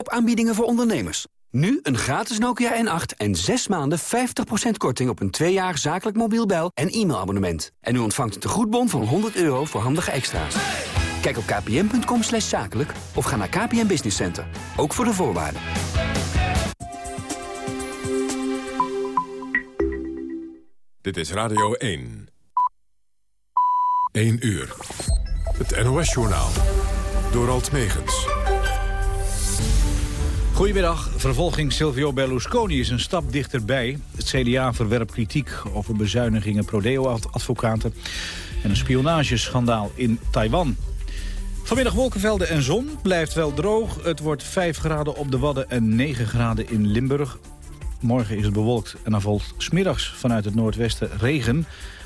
Op aanbiedingen voor ondernemers. Nu een gratis Nokia N8 en 6 maanden 50% korting op een 2 jaar zakelijk mobiel bel- en e-mailabonnement. En u ontvangt een tegoedbon van 100 euro voor handige extra's. Kijk op kpn.com slash zakelijk of ga naar KPN Business Center. Ook voor de voorwaarden. Dit is Radio 1. 1 uur. Het NOS-journaal. Door Alt Megens. Goedemiddag. Vervolging Silvio Berlusconi is een stap dichterbij. Het CDA verwerpt kritiek over bezuinigingen Prodeo-advocaten... en een spionageschandaal in Taiwan. Vanmiddag wolkenvelden en zon. Blijft wel droog. Het wordt 5 graden op de Wadden en 9 graden in Limburg. Morgen is het bewolkt en dan volgt smiddags vanuit het noordwesten regen.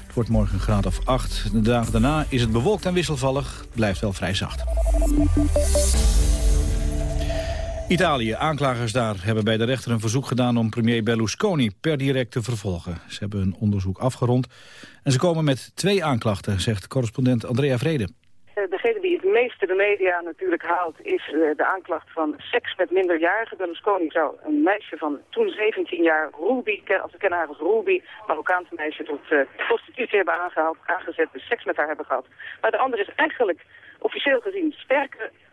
Het wordt morgen een graad of 8. De dagen daarna is het bewolkt en wisselvallig. Het blijft wel vrij zacht. Italië, aanklagers daar hebben bij de rechter een verzoek gedaan om premier Berlusconi per direct te vervolgen. Ze hebben een onderzoek afgerond en ze komen met twee aanklachten, zegt correspondent Andrea Vrede. Eh, degene die het meeste de media natuurlijk haalt is eh, de aanklacht van seks met minderjarigen. Berlusconi zou een meisje van toen 17 jaar, Ruby, als we kennen haar als Ruby, Marokkaanse meisje, tot uh, prostitutie hebben aangehaald, aangezet, dus seks met haar hebben gehad. Maar de andere is eigenlijk officieel gezien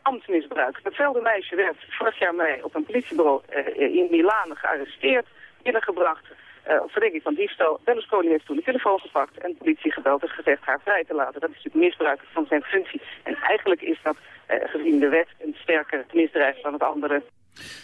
sterke ambtsmisbruik. Hetzelfde meisje werd vorig jaar mee op een politiebureau in Milaan gearresteerd, binnengebracht uh, van diefstal. Berlusconi heeft toen de telefoon gepakt en de politie gebeld en gezegd haar vrij te laten. Dat is natuurlijk misbruik van zijn functie. En eigenlijk is dat, uh, gezien de wet, een sterker misdrijf dan het andere.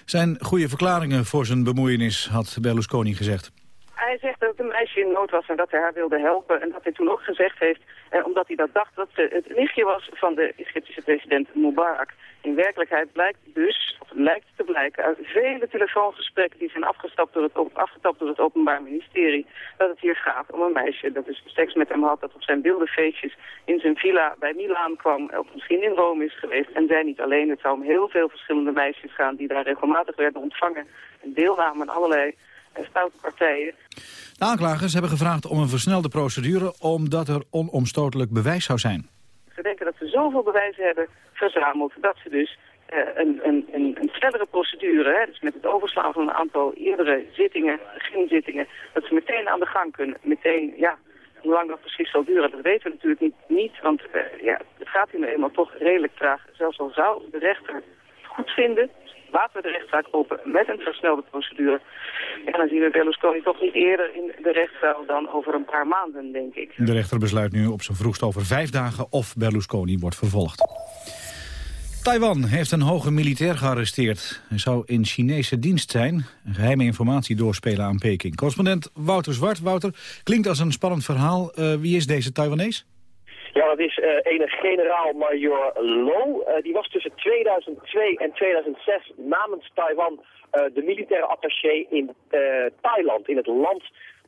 Zijn goede verklaringen voor zijn bemoeienis, had Berlusconi gezegd. Hij zegt dat het een meisje in nood was en dat hij haar wilde helpen. En dat hij toen ook gezegd heeft, eh, omdat hij dat dacht, dat ze het nichtje was van de Egyptische president Mubarak. In werkelijkheid blijkt dus, of lijkt te blijken, uit vele telefoongesprekken die zijn afgestapt door het, afgetapt door het Openbaar Ministerie, dat het hier gaat om een meisje dat dus seks met hem had, dat op zijn feestjes in zijn villa bij Milaan kwam, of misschien in Rome is geweest. En zij niet alleen, het zou om heel veel verschillende meisjes gaan die daar regelmatig werden ontvangen en deelnamen aan allerlei eh, stoute partijen. De aanklagers hebben gevraagd om een versnelde procedure omdat er onomstotelijk bewijs zou zijn. Ze denken dat ze zoveel bewijzen hebben verzameld dat ze dus uh, een, een, een, een snellere procedure, hè, dus met het overslaan van een aantal eerdere zittingen, beginzittingen, dat ze meteen aan de gang kunnen. Meteen, ja, hoe lang dat precies zal duren, dat weten we natuurlijk niet, niet want uh, ja, het gaat hier nu eenmaal toch redelijk traag. Zelfs al zou de rechter het goed vinden, laten we de rechtszaak open met een versnelde procedure. En dan zien we Berlusconi toch niet eerder in de rechtszaal dan over een paar maanden, denk ik. De rechter besluit nu op zijn vroegst over vijf dagen of Berlusconi wordt vervolgd. Taiwan heeft een hoge militair gearresteerd. Hij zou in Chinese dienst zijn. Geheime informatie doorspelen aan Peking. Correspondent Wouter Zwart. Wouter, klinkt als een spannend verhaal. Uh, wie is deze Taiwanees? Ja, dat is uh, ene generaal-major Lo. Uh, die was tussen 2002 en 2006 namens Taiwan uh, de militaire attaché in Thailand, in het land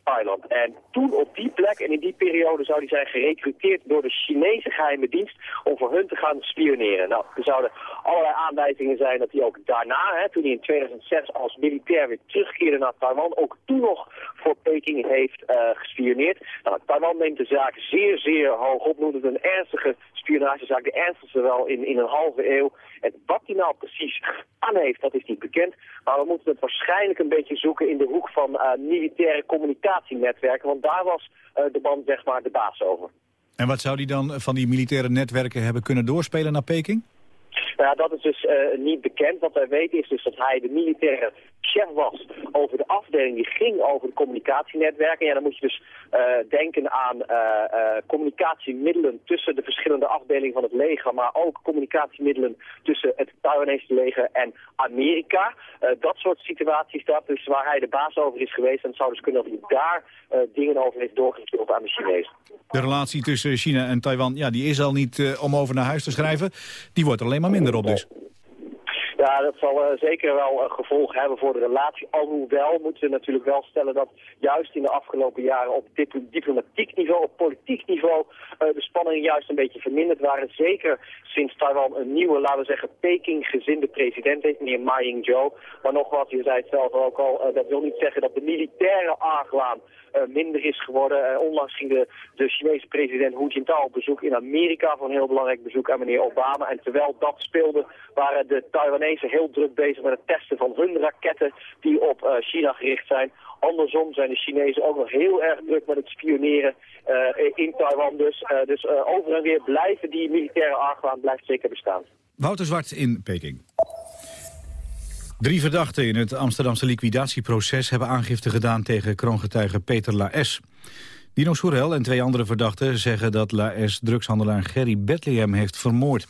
Thailand. En toen op die plek en in die periode zou hij zijn gerecruiteerd door de Chinese geheime dienst om voor hun te gaan spioneren. Nou, er zouden allerlei aanwijzingen zijn dat hij ook daarna, hè, toen hij in 2006 als militair weer terugkeerde naar Taiwan, ook toen nog voor Peking heeft uh, gespioneerd. Nou, Taiwan neemt de zaak zeer, zeer hoog op, noemt het een ernstige spionagezaak, de ernstigste wel in, in een halve eeuw. En wat hij nou precies aan heeft, dat is niet bekend. Maar we moeten het waarschijnlijk een beetje zoeken in de hoek van uh, militaire communicatienetwerken. Want daar was uh, de band zeg maar de baas over. En wat zou hij dan van die militaire netwerken hebben kunnen doorspelen naar Peking? Nou ja, dat is dus uh, niet bekend. Wat wij weten is dus dat hij de militaire chef was over de afdeling die ging over de communicatienetwerken. Ja, dan moet je dus uh, denken aan uh, communicatiemiddelen tussen de verschillende afdelingen van het leger, maar ook communicatiemiddelen tussen het Taiwanese leger en Amerika. dat soort situaties, dat dus waar hij de baas over is geweest. En het zou dus kunnen dat hij daar dingen over heeft doorgestuurd aan de Chinezen. De relatie tussen China en Taiwan, ja, die is al niet om over naar huis te schrijven. Die wordt er alleen maar minder op dus. Ja, dat zal uh, zeker wel een gevolg hebben voor de relatie. Alhoewel moeten we natuurlijk wel stellen dat juist in de afgelopen jaren op dip diplomatiek niveau, op politiek niveau, uh, de spanningen juist een beetje verminderd waren. Zeker sinds Taiwan een nieuwe, laten we zeggen, Peking-gezinde president heeft, meneer Ma Ying-jeou. Maar nog wat, je zei het zelf ook al, uh, dat wil niet zeggen dat de militaire argwaan minder is geworden. onlangs ging de, de Chinese president Hu Jintao op bezoek in Amerika voor een heel belangrijk bezoek aan meneer Obama. En terwijl dat speelde, waren de Taiwanese Iranezen heel druk bezig met het testen van hun raketten die op China gericht zijn. Andersom zijn de Chinezen ook nog heel erg druk met het spioneren in Taiwan. Dus, dus over en weer blijven die militaire argwaan blijft zeker bestaan. Wouter Zwart in Peking. Drie verdachten in het Amsterdamse liquidatieproces hebben aangifte gedaan tegen kroongetuige Peter Laes. Dino Soerel en twee andere verdachten zeggen dat Laes drugshandelaar Gerry Bethlehem heeft vermoord.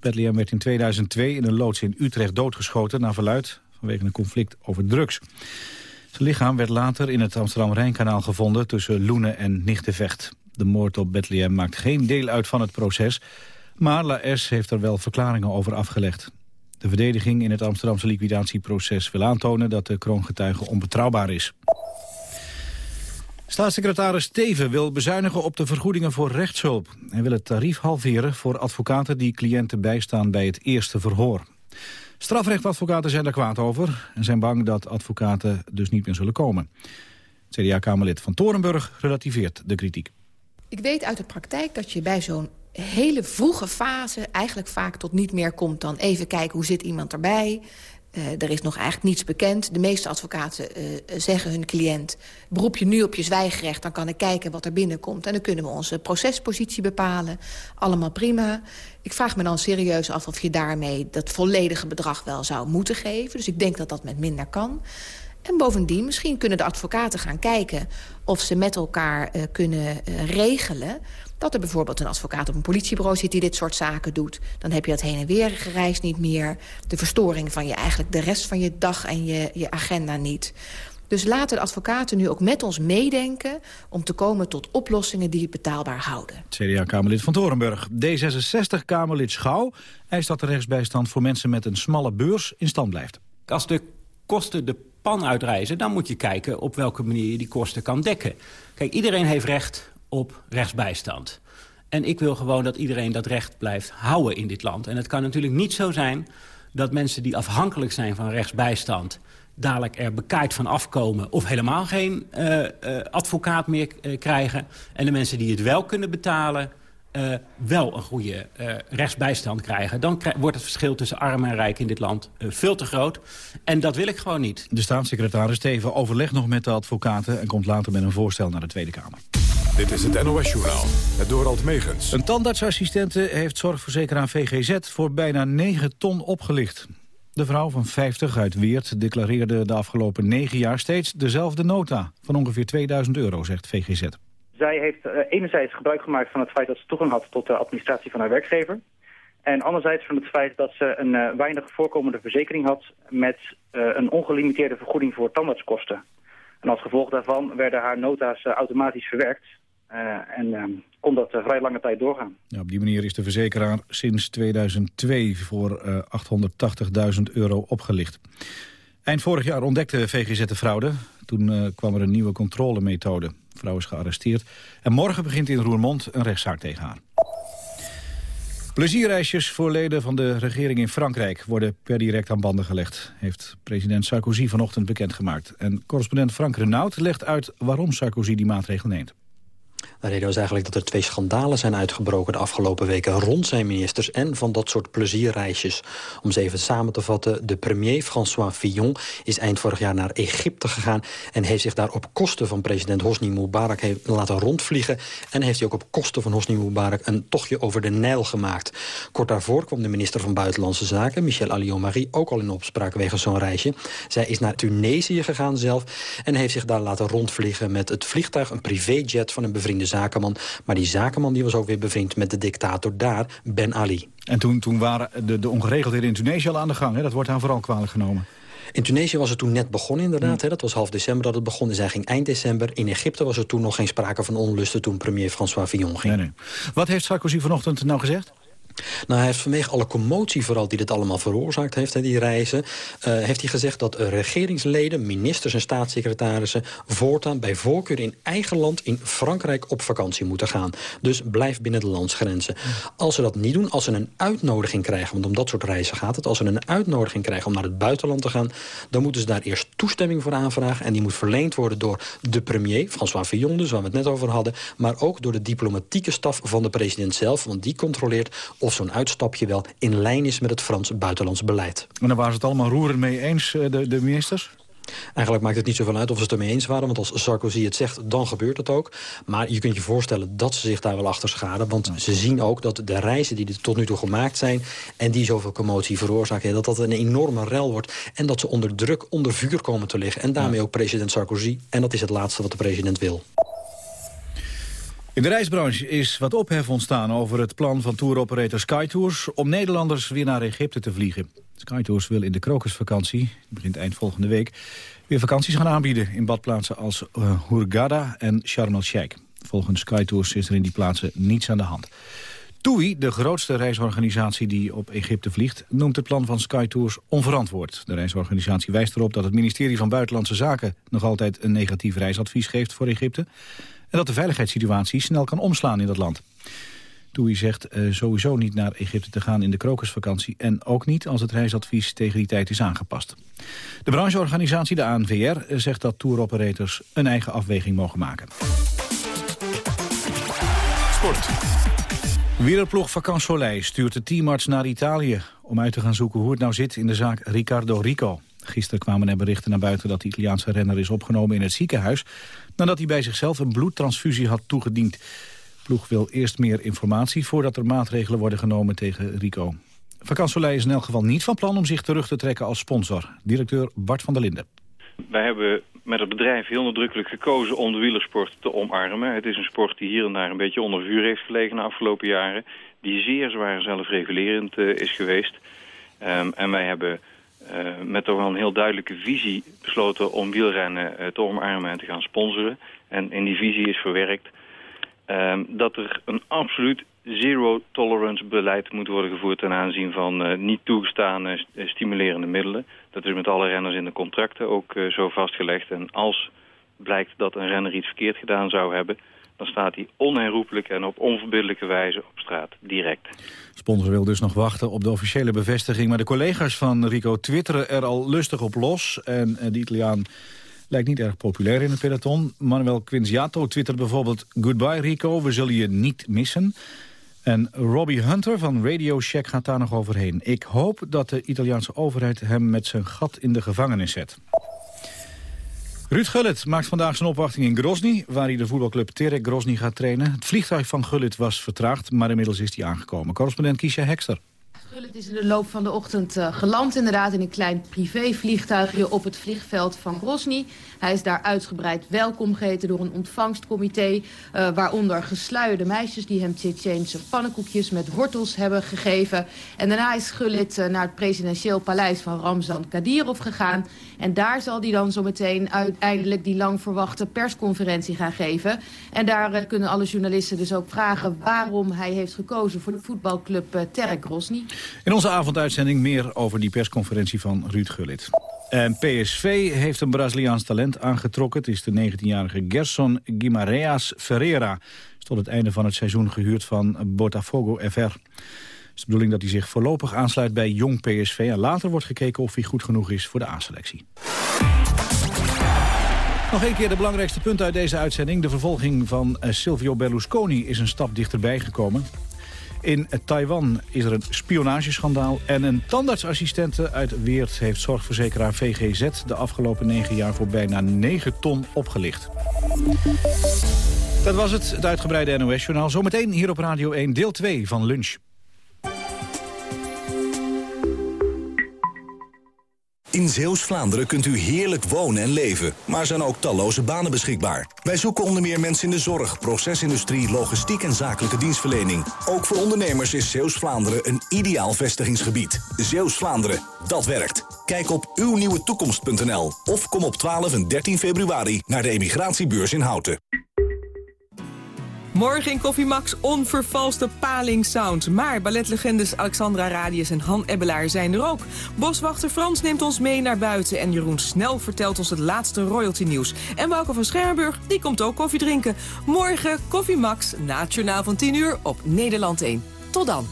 Bethlehem werd in 2002 in een loods in Utrecht doodgeschoten na verluid vanwege een conflict over drugs. Zijn lichaam werd later in het Amsterdam-Rijnkanaal gevonden tussen Loenen en Nichtenvecht. De moord op Bethlehem maakt geen deel uit van het proces, maar Laes heeft er wel verklaringen over afgelegd. De verdediging in het Amsterdamse liquidatieproces wil aantonen dat de kroongetuige onbetrouwbaar is. Staatssecretaris Teven wil bezuinigen op de vergoedingen voor rechtshulp. Hij wil het tarief halveren voor advocaten die cliënten bijstaan bij het eerste verhoor. Strafrechtadvocaten zijn er kwaad over en zijn bang dat advocaten dus niet meer zullen komen. CDA-kamerlid van Torenburg relativeert de kritiek. Ik weet uit de praktijk dat je bij zo'n hele vroege fase eigenlijk vaak tot niet meer komt dan even kijken hoe zit iemand erbij. Uh, er is nog eigenlijk niets bekend. De meeste advocaten uh, zeggen hun cliënt... beroep je nu op je zwijgrecht, dan kan ik kijken wat er binnenkomt... en dan kunnen we onze procespositie bepalen. Allemaal prima. Ik vraag me dan serieus af of je daarmee dat volledige bedrag wel zou moeten geven. Dus ik denk dat dat met minder kan. En bovendien, misschien kunnen de advocaten gaan kijken... of ze met elkaar uh, kunnen regelen dat er bijvoorbeeld een advocaat op een politiebureau zit die dit soort zaken doet. Dan heb je dat heen en weer gereisd niet meer. De verstoring van je eigenlijk de rest van je dag en je, je agenda niet. Dus laten de advocaten nu ook met ons meedenken... om te komen tot oplossingen die het betaalbaar houden. CDA-Kamerlid van Torenburg. D66-Kamerlid Schouw eist dat de rechtsbijstand voor mensen met een smalle beurs in stand blijft. Als de kosten de pan uitreizen, dan moet je kijken op welke manier je die kosten kan dekken. Kijk, iedereen heeft recht op rechtsbijstand. En ik wil gewoon dat iedereen dat recht blijft houden in dit land. En het kan natuurlijk niet zo zijn dat mensen die afhankelijk zijn van rechtsbijstand... dadelijk er bekaaid van afkomen of helemaal geen uh, uh, advocaat meer uh, krijgen. En de mensen die het wel kunnen betalen... wel een goede rechtsbijstand krijgen. Dan wordt het verschil tussen arm en rijk in dit land veel te groot. En dat wil ik gewoon niet. De staatssecretaris Steven overlegt nog met de advocaten... en komt later met een voorstel naar de Tweede Kamer. Dit is het NOS-journaal, het Dorald Megens. Een tandartsassistente heeft zorgverzekeraar VGZ voor bijna 9 ton opgelicht. De vrouw van 50 uit Weert declareerde de afgelopen 9 jaar steeds dezelfde nota... van ongeveer 2000 euro, zegt VGZ. Zij heeft uh, enerzijds gebruik gemaakt van het feit dat ze toegang had tot de administratie van haar werkgever. En anderzijds van het feit dat ze een uh, weinig voorkomende verzekering had met uh, een ongelimiteerde vergoeding voor tandartskosten. En als gevolg daarvan werden haar nota's automatisch verwerkt. Uh, en um, kon dat uh, vrij lange tijd doorgaan. Op die manier is de verzekeraar sinds 2002 voor uh, eh, 880.000 euro opgelicht. Eind vorig jaar ontdekte VGZ de fraude. Toen kwam er een nieuwe controlemethode. De vrouw is gearresteerd. En morgen begint in Roermond een rechtszaak tegen haar. Plezierreisjes voor leden van de regering in Frankrijk worden per direct aan banden gelegd, heeft president Sarkozy vanochtend bekendgemaakt. En correspondent Frank Renaud legt uit waarom Sarkozy die maatregel neemt. De reden was eigenlijk dat er twee schandalen zijn uitgebroken de afgelopen weken rond zijn ministers en van dat soort plezierreisjes. Om ze even samen te vatten, de premier François Fillon is eind vorig jaar naar Egypte gegaan en heeft zich daar op kosten van president Hosni Mubarak laten rondvliegen en heeft hij ook op kosten van Hosni Mubarak een tochtje over de Nijl gemaakt. Kort daarvoor kwam de minister van Buitenlandse Zaken, Michel Alliot-Marie, ook al in opspraak wegens zo'n reisje. Zij is naar Tunesië gegaan zelf en heeft zich daar laten rondvliegen met het vliegtuig, een privéjet van een bevriende zakenman. Maar die zakenman die was ook weer bevriend met de dictator daar, Ben Ali. En toen, toen waren de, de ongeregeldheden in Tunesië al aan de gang. Hè? Dat wordt aan vooral kwalijk genomen. In Tunesië was het toen net begonnen inderdaad. Hè? Dat was half december dat het begon. zij ging eind december. In Egypte was er toen nog geen sprake van onlusten... toen premier François Fillon ging. Nee, nee. Wat heeft Sarkozy vanochtend nou gezegd? Nou, hij heeft vanwege alle commotie vooral die dit allemaal veroorzaakt heeft, die reizen... Uh, heeft hij gezegd dat regeringsleden, ministers en staatssecretarissen... voortaan bij voorkeur in eigen land in Frankrijk op vakantie moeten gaan. Dus blijf binnen de landsgrenzen. Als ze dat niet doen, als ze een uitnodiging krijgen... want om dat soort reizen gaat het, als ze een uitnodiging krijgen om naar het buitenland te gaan... dan moeten ze daar eerst toestemming voor aanvragen... en die moet verleend worden door de premier, François Fillon dus, waar we het net over hadden... maar ook door de diplomatieke staf van de president zelf... want die controleert of zo'n uitstapje wel in lijn is met het Frans buitenlands beleid. En daar waren ze het allemaal roerend mee eens, de, de ministers? Eigenlijk maakt het niet zoveel uit of ze het ermee eens waren. Want als Sarkozy het zegt, dan gebeurt het ook. Maar je kunt je voorstellen dat ze zich daar wel achter scharen. Want ze zien ook dat de reizen die er tot nu toe gemaakt zijn... en die zoveel commotie veroorzaken... dat dat een enorme rel wordt. En dat ze onder druk, onder vuur komen te liggen. En daarmee ook president Sarkozy. En dat is het laatste wat de president wil. In de reisbranche is wat ophef ontstaan over het plan van touroperator SkyTours... om Nederlanders weer naar Egypte te vliegen. SkyTours wil in de krokusvakantie, die begint eind volgende week... weer vakanties gaan aanbieden in badplaatsen als uh, Hurghada en Sharm el-Sheikh. Volgens SkyTours is er in die plaatsen niets aan de hand. TUI, de grootste reisorganisatie die op Egypte vliegt... noemt het plan van SkyTours onverantwoord. De reisorganisatie wijst erop dat het ministerie van Buitenlandse Zaken... nog altijd een negatief reisadvies geeft voor Egypte... en dat de veiligheidssituatie snel kan omslaan in dat land. TUI zegt uh, sowieso niet naar Egypte te gaan in de krokusvakantie... en ook niet als het reisadvies tegen die tijd is aangepast. De brancheorganisatie, de ANVR, eh, zegt dat touroperators een eigen afweging mogen maken. Sport. Wielerploeg Vacan Soleil stuurt de teamarts naar Italië... om uit te gaan zoeken hoe het nou zit in de zaak Riccardo Rico. Gisteren kwamen er berichten naar buiten dat de Italiaanse renner is opgenomen in het ziekenhuis... nadat hij bij zichzelf een bloedtransfusie had toegediend ploeg wil eerst meer informatie voordat er maatregelen worden genomen tegen Rico. Vakansolei is in elk geval niet van plan om zich terug te trekken als sponsor. Directeur Bart van der Linden. Wij hebben met het bedrijf heel nadrukkelijk gekozen om de wielersport te omarmen. Het is een sport die hier en daar een beetje onder vuur heeft gelegen de afgelopen jaren. Die zeer zwaar zelfregulerend uh, is geweest. Um, en wij hebben uh, met toch wel een heel duidelijke visie besloten om wielrennen uh, te omarmen en te gaan sponsoren. En in die visie is verwerkt Um, dat er een absoluut zero tolerance beleid moet worden gevoerd ten aanzien van uh, niet toegestane stimulerende middelen. Dat is met alle renners in de contracten ook zo vastgelegd. En als blijkt dat een renner iets verkeerd gedaan zou hebben, dan staat hij onherroepelijk en op onverbiddelijke wijze op straat, direct. Sponsor wil dus nog wachten op de officiële bevestiging, maar de collega's van Rico twitteren er al lustig op los. En de Italiaan Lijkt niet erg populair in het peloton. Manuel Quinziato twittert bijvoorbeeld... Goodbye Rico, we zullen je niet missen. En Robbie Hunter van Radio Shack gaat daar nog overheen. Ik hoop dat de Italiaanse overheid hem met zijn gat in de gevangenis zet. Ruud Gullit maakt vandaag zijn opwachting in Grozny... waar hij de voetbalclub Terek Grozny gaat trainen. Het vliegtuig van Gullit was vertraagd, maar inmiddels is hij aangekomen. Correspondent Kiesja Hekster. Het is in de loop van de ochtend uh, geland inderdaad in een klein privévliegtuigje op het vliegveld van Grozny. Hij is daar uitgebreid welkom geheten door een ontvangstcomité... Uh, waaronder gesluierde meisjes die hem Tsjetsjeense pannenkoekjes met wortels hebben gegeven. En daarna is Gullit uh, naar het presidentieel paleis van Ramzan Kadyrov gegaan. En daar zal hij dan zo meteen uiteindelijk die lang verwachte persconferentie gaan geven. En daar kunnen alle journalisten dus ook vragen waarom hij heeft gekozen voor de voetbalclub Terek Grozny. In onze avonduitzending meer over die persconferentie van Ruud Gullit. PSV heeft een Braziliaans talent aangetrokken. Het is de 19-jarige Gerson Guimarães Ferreira. Is tot het einde van het seizoen gehuurd van Botafogo FR. Is de bedoeling dat hij zich voorlopig aansluit bij jong PSV... en later wordt gekeken of hij goed genoeg is voor de A-selectie. Nog een keer de belangrijkste punten uit deze uitzending. De vervolging van eh, Silvio Berlusconi is een stap dichterbij gekomen. In Taiwan is er een spionageschandaal en een tandartsassistente uit Weert heeft zorgverzekeraar VGZ de afgelopen negen jaar voor bijna 9 ton opgelicht. Dat was het, het uitgebreide NOS-journaal. Zometeen hier op Radio 1, deel 2 van Lunch. In Zeeuws-Vlaanderen kunt u heerlijk wonen en leven, maar zijn ook talloze banen beschikbaar. Wij zoeken onder meer mensen in de zorg, procesindustrie, logistiek en zakelijke dienstverlening. Ook voor ondernemers is Zeeuws-Vlaanderen een ideaal vestigingsgebied. Zeeuws-Vlaanderen, dat werkt. Kijk op uwnieuwetoekomst.nl of kom op 12 en 13 februari naar de emigratiebeurs in Houten. Morgen in Koffie Max onvervalste paling sound. Maar balletlegendes Alexandra Radius en Han Ebbelaar zijn er ook. Boswachter Frans neemt ons mee naar buiten. En Jeroen Snel vertelt ons het laatste royalty nieuws. En Wouke van Schermburg, die komt ook koffie drinken. Morgen Koffie Max, na het journaal van 10 uur op Nederland 1. Tot dan.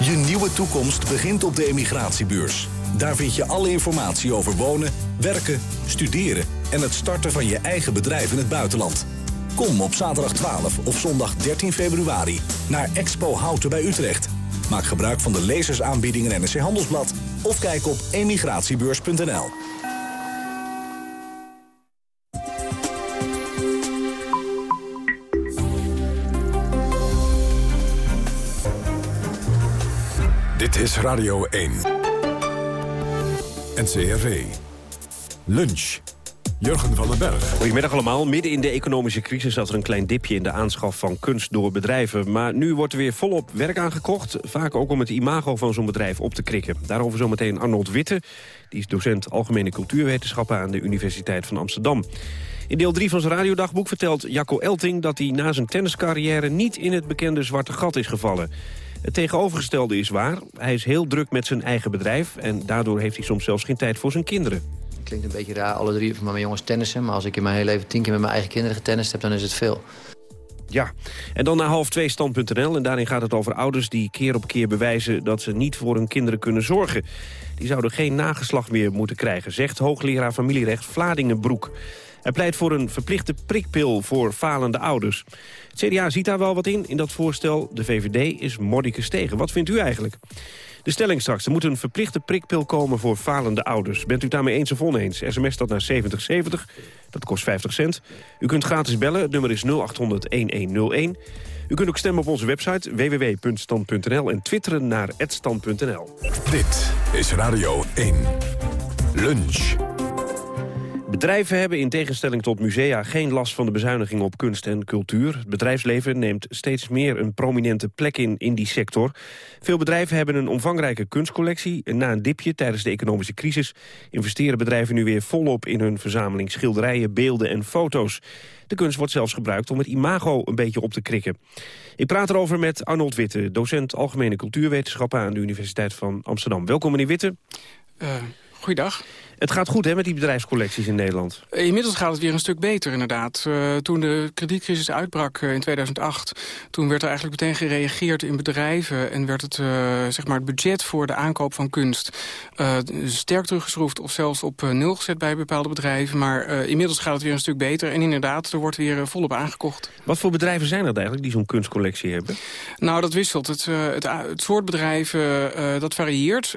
Je nieuwe toekomst begint op de emigratiebeurs. Daar vind je alle informatie over wonen, werken, studeren... en het starten van je eigen bedrijf in het buitenland. Kom op zaterdag 12 of zondag 13 februari naar Expo Houten bij Utrecht. Maak gebruik van de lezersaanbiedingen NRC Handelsblad of kijk op emigratiebeurs.nl. Dit is Radio 1. NCRV. Lunch. Jurgen van den Berg. Goedemiddag allemaal. Midden in de economische crisis zat er een klein dipje in de aanschaf van kunst door bedrijven. Maar nu wordt er weer volop werk aangekocht. Vaak ook om het imago van zo'n bedrijf op te krikken. Daarover zometeen Arnold Witte. Die is docent Algemene Cultuurwetenschappen aan de Universiteit van Amsterdam. In deel 3 van zijn radiodagboek vertelt Jacco Elting dat hij na zijn tenniscarrière niet in het bekende zwarte gat is gevallen. Het tegenovergestelde is waar. Hij is heel druk met zijn eigen bedrijf... en daardoor heeft hij soms zelfs geen tijd voor zijn kinderen. Klinkt een beetje raar, alle drie van mijn jongens tennissen... maar als ik in mijn hele leven tien keer met mijn eigen kinderen getennist heb... dan is het veel. Ja, en dan naar half twee stand.nl. En daarin gaat het over ouders die keer op keer bewijzen... dat ze niet voor hun kinderen kunnen zorgen. Die zouden geen nageslag meer moeten krijgen... zegt hoogleraar familierecht Vladingenbroek. Hij pleit voor een verplichte prikpil voor falende ouders. Het CDA ziet daar wel wat in, in dat voorstel. De VVD is mordicus tegen. Wat vindt u eigenlijk? De stelling straks. Er moet een verplichte prikpil komen voor falende ouders. Bent u daarmee eens of oneens? SMS dat naar 7070. Dat kost 50 cent. U kunt gratis bellen. Het nummer is 0800-1101. U kunt ook stemmen op onze website www.stand.nl en twitteren naar @stand.nl. Dit is Radio 1. Lunch. Bedrijven hebben in tegenstelling tot musea geen last van de bezuinigingen op kunst en cultuur. Het bedrijfsleven neemt steeds meer een prominente plek in in die sector. Veel bedrijven hebben een omvangrijke kunstcollectie. Na een dipje tijdens de economische crisis investeren bedrijven nu weer volop in hun verzameling schilderijen, beelden en foto's. De kunst wordt zelfs gebruikt om het imago een beetje op te krikken. Ik praat erover met Arnold Witte, docent Algemene Cultuurwetenschappen aan de Universiteit van Amsterdam. Welkom meneer Witte. Uh, goeiedag. Het gaat goed hè, met die bedrijfscollecties in Nederland? Inmiddels gaat het weer een stuk beter inderdaad. Uh, toen de kredietcrisis uitbrak uh, in 2008... toen werd er eigenlijk meteen gereageerd in bedrijven... en werd het, uh, zeg maar het budget voor de aankoop van kunst... sterk teruggeschroefd of zelfs op nul gezet bij bepaalde bedrijven. Maar inmiddels gaat het weer een stuk beter. En inderdaad, er wordt weer volop aangekocht. Wat voor bedrijven zijn dat eigenlijk die zo'n kunstcollectie hebben? Nou, dat wisselt. Het, het, het soort bedrijven, dat varieert.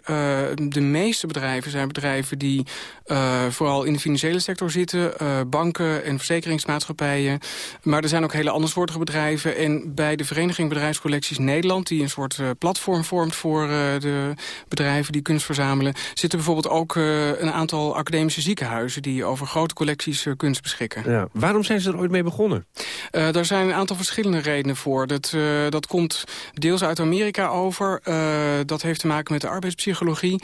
de meeste bedrijven zijn bedrijven die uh, vooral in de financiële sector zitten. Uh, banken en verzekeringsmaatschappijen. Maar er zijn ook hele andersoortige bedrijven. En bij de Vereniging Bedrijfscollecties Nederland... die een soort uh, platform vormt voor de bedrijven die kunst verzamelen... zitten bijvoorbeeld ook een aantal academische ziekenhuizen... die over grote collecties kunst beschikken. Ja. Waarom zijn ze er ooit mee begonnen? daar zijn een aantal verschillende redenen voor. Dat, dat komt deels uit Amerika over. dat heeft te maken met de arbeidspsychologie.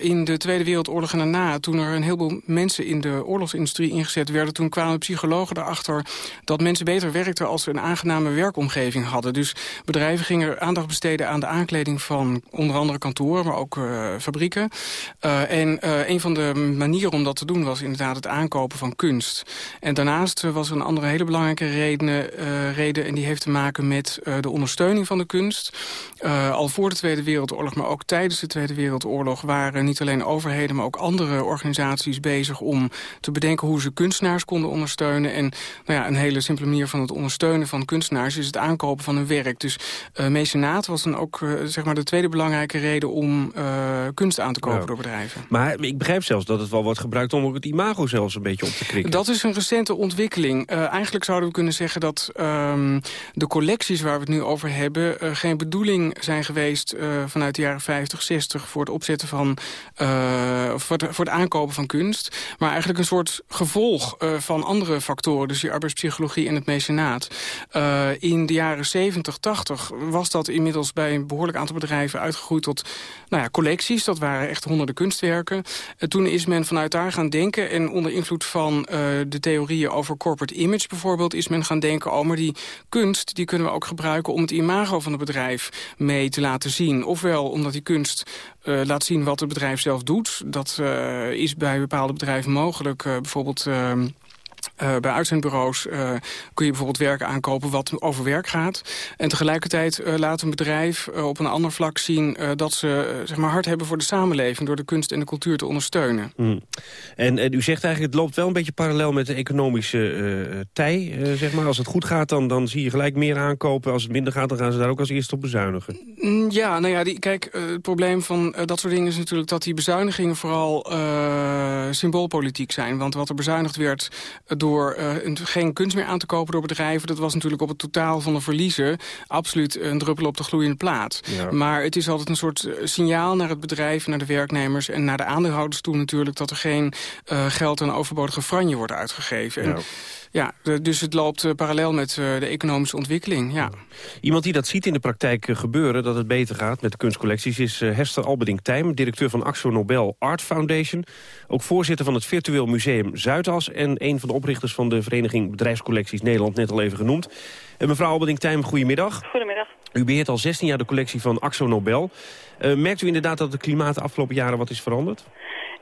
in de Tweede Wereldoorlog en daarna toen er een heleboel mensen in de oorlogsindustrie ingezet werden... toen kwamen psychologen erachter dat mensen beter werkten... als ze een aangename werkomgeving hadden. Dus bedrijven gingen aandacht besteden aan de aankleding van onder andere kantoren... maar ook uh, fabrieken. Uh, en uh, een van de manieren om dat te doen was inderdaad het aankopen van kunst. En daarnaast was er een andere hele belangrijke reden... reden en die heeft te maken met de ondersteuning van de kunst. al voor de Tweede Wereldoorlog, maar ook tijdens de Tweede Wereldoorlog... waren niet alleen overheden, maar ook andere organisaties bezig om te bedenken hoe ze kunstenaars konden ondersteunen. En nou ja, een hele simpele manier van het ondersteunen van kunstenaars is het aankopen van hun werk. Dus uh, mecenaat was dan ook uh, zeg maar de tweede belangrijke reden om uh, kunst aan te kopen ja. door bedrijven. Maar ik begrijp zelfs dat het wel wordt gebruikt om ook het imago zelfs een beetje op te krikken. Dat is een recente ontwikkeling. eigenlijk zouden we kunnen zeggen dat um, de collecties waar we het nu over hebben geen bedoeling zijn geweest vanuit de jaren 50, 60 voor het opzetten van voor, de, voor het aankopen van kunst. Maar eigenlijk een soort gevolg uh, van andere factoren. Dus die arbeidspsychologie en het mecenaat. Uh, in de jaren 70, 80 was dat inmiddels bij een behoorlijk aantal bedrijven uitgegroeid tot nou ja, collecties. Dat waren echt honderden kunstwerken. Toen is men vanuit daar gaan denken. En onder invloed van de theorieën over corporate image bijvoorbeeld... is men gaan denken, oh maar die kunst die kunnen we ook gebruiken... om het imago van het bedrijf mee te laten zien. Ofwel omdat die kunst laat zien wat het bedrijf zelf doet. Dat is bij bepaalde bedrijven mogelijk. Uh, bijvoorbeeld... Uh, Uh, bij uitzendbureaus uh, kun je bijvoorbeeld werk aankopen wat over werk gaat. En tegelijkertijd uh, laat een bedrijf op een ander vlak zien... dat ze zeg maar hard hebben voor de samenleving... door de kunst en de cultuur te ondersteunen. Mm. En, en, u zegt eigenlijk, het loopt wel een beetje parallel met de economische tij. zeg maar. Als het goed gaat, dan, dan zie je gelijk meer aankopen. Als het minder gaat, dan gaan ze daar ook als eerste op bezuinigen. Mm, ja, nou ja, die, kijk, het probleem van dat soort dingen is natuurlijk... dat die bezuinigingen vooral symboolpolitiek zijn. Want wat er bezuinigd werd door uh, geen kunst meer aan te kopen door bedrijven... dat was natuurlijk op het totaal van de verliezen... absoluut een druppel op de gloeiende plaat. Maar het is altijd een soort eh, signaal naar het bedrijf... naar de werknemers en naar de aandeelhouders toe natuurlijk... dat er geen uh, geld aan overbodige franje wordt uitgegeven. Ja. En, ja, dus het loopt uh, parallel met uh, de economische ontwikkeling, ja. Iemand die dat ziet in de praktijk uh, gebeuren, dat het beter gaat met de kunstcollecties... is Hester Albeding-Tijm, directeur van Axo Nobel Art Foundation. Ook voorzitter van het Virtueel Museum Zuidas... en een van de oprichters van de Vereniging Bedrijfscollecties Nederland, net al even genoemd. mevrouw Albeding-Tijm, goedemiddag. Goedemiddag. U beheert al 16 jaar de collectie van Axo Nobel. merkt u inderdaad dat het klimaat de afgelopen jaren wat is veranderd?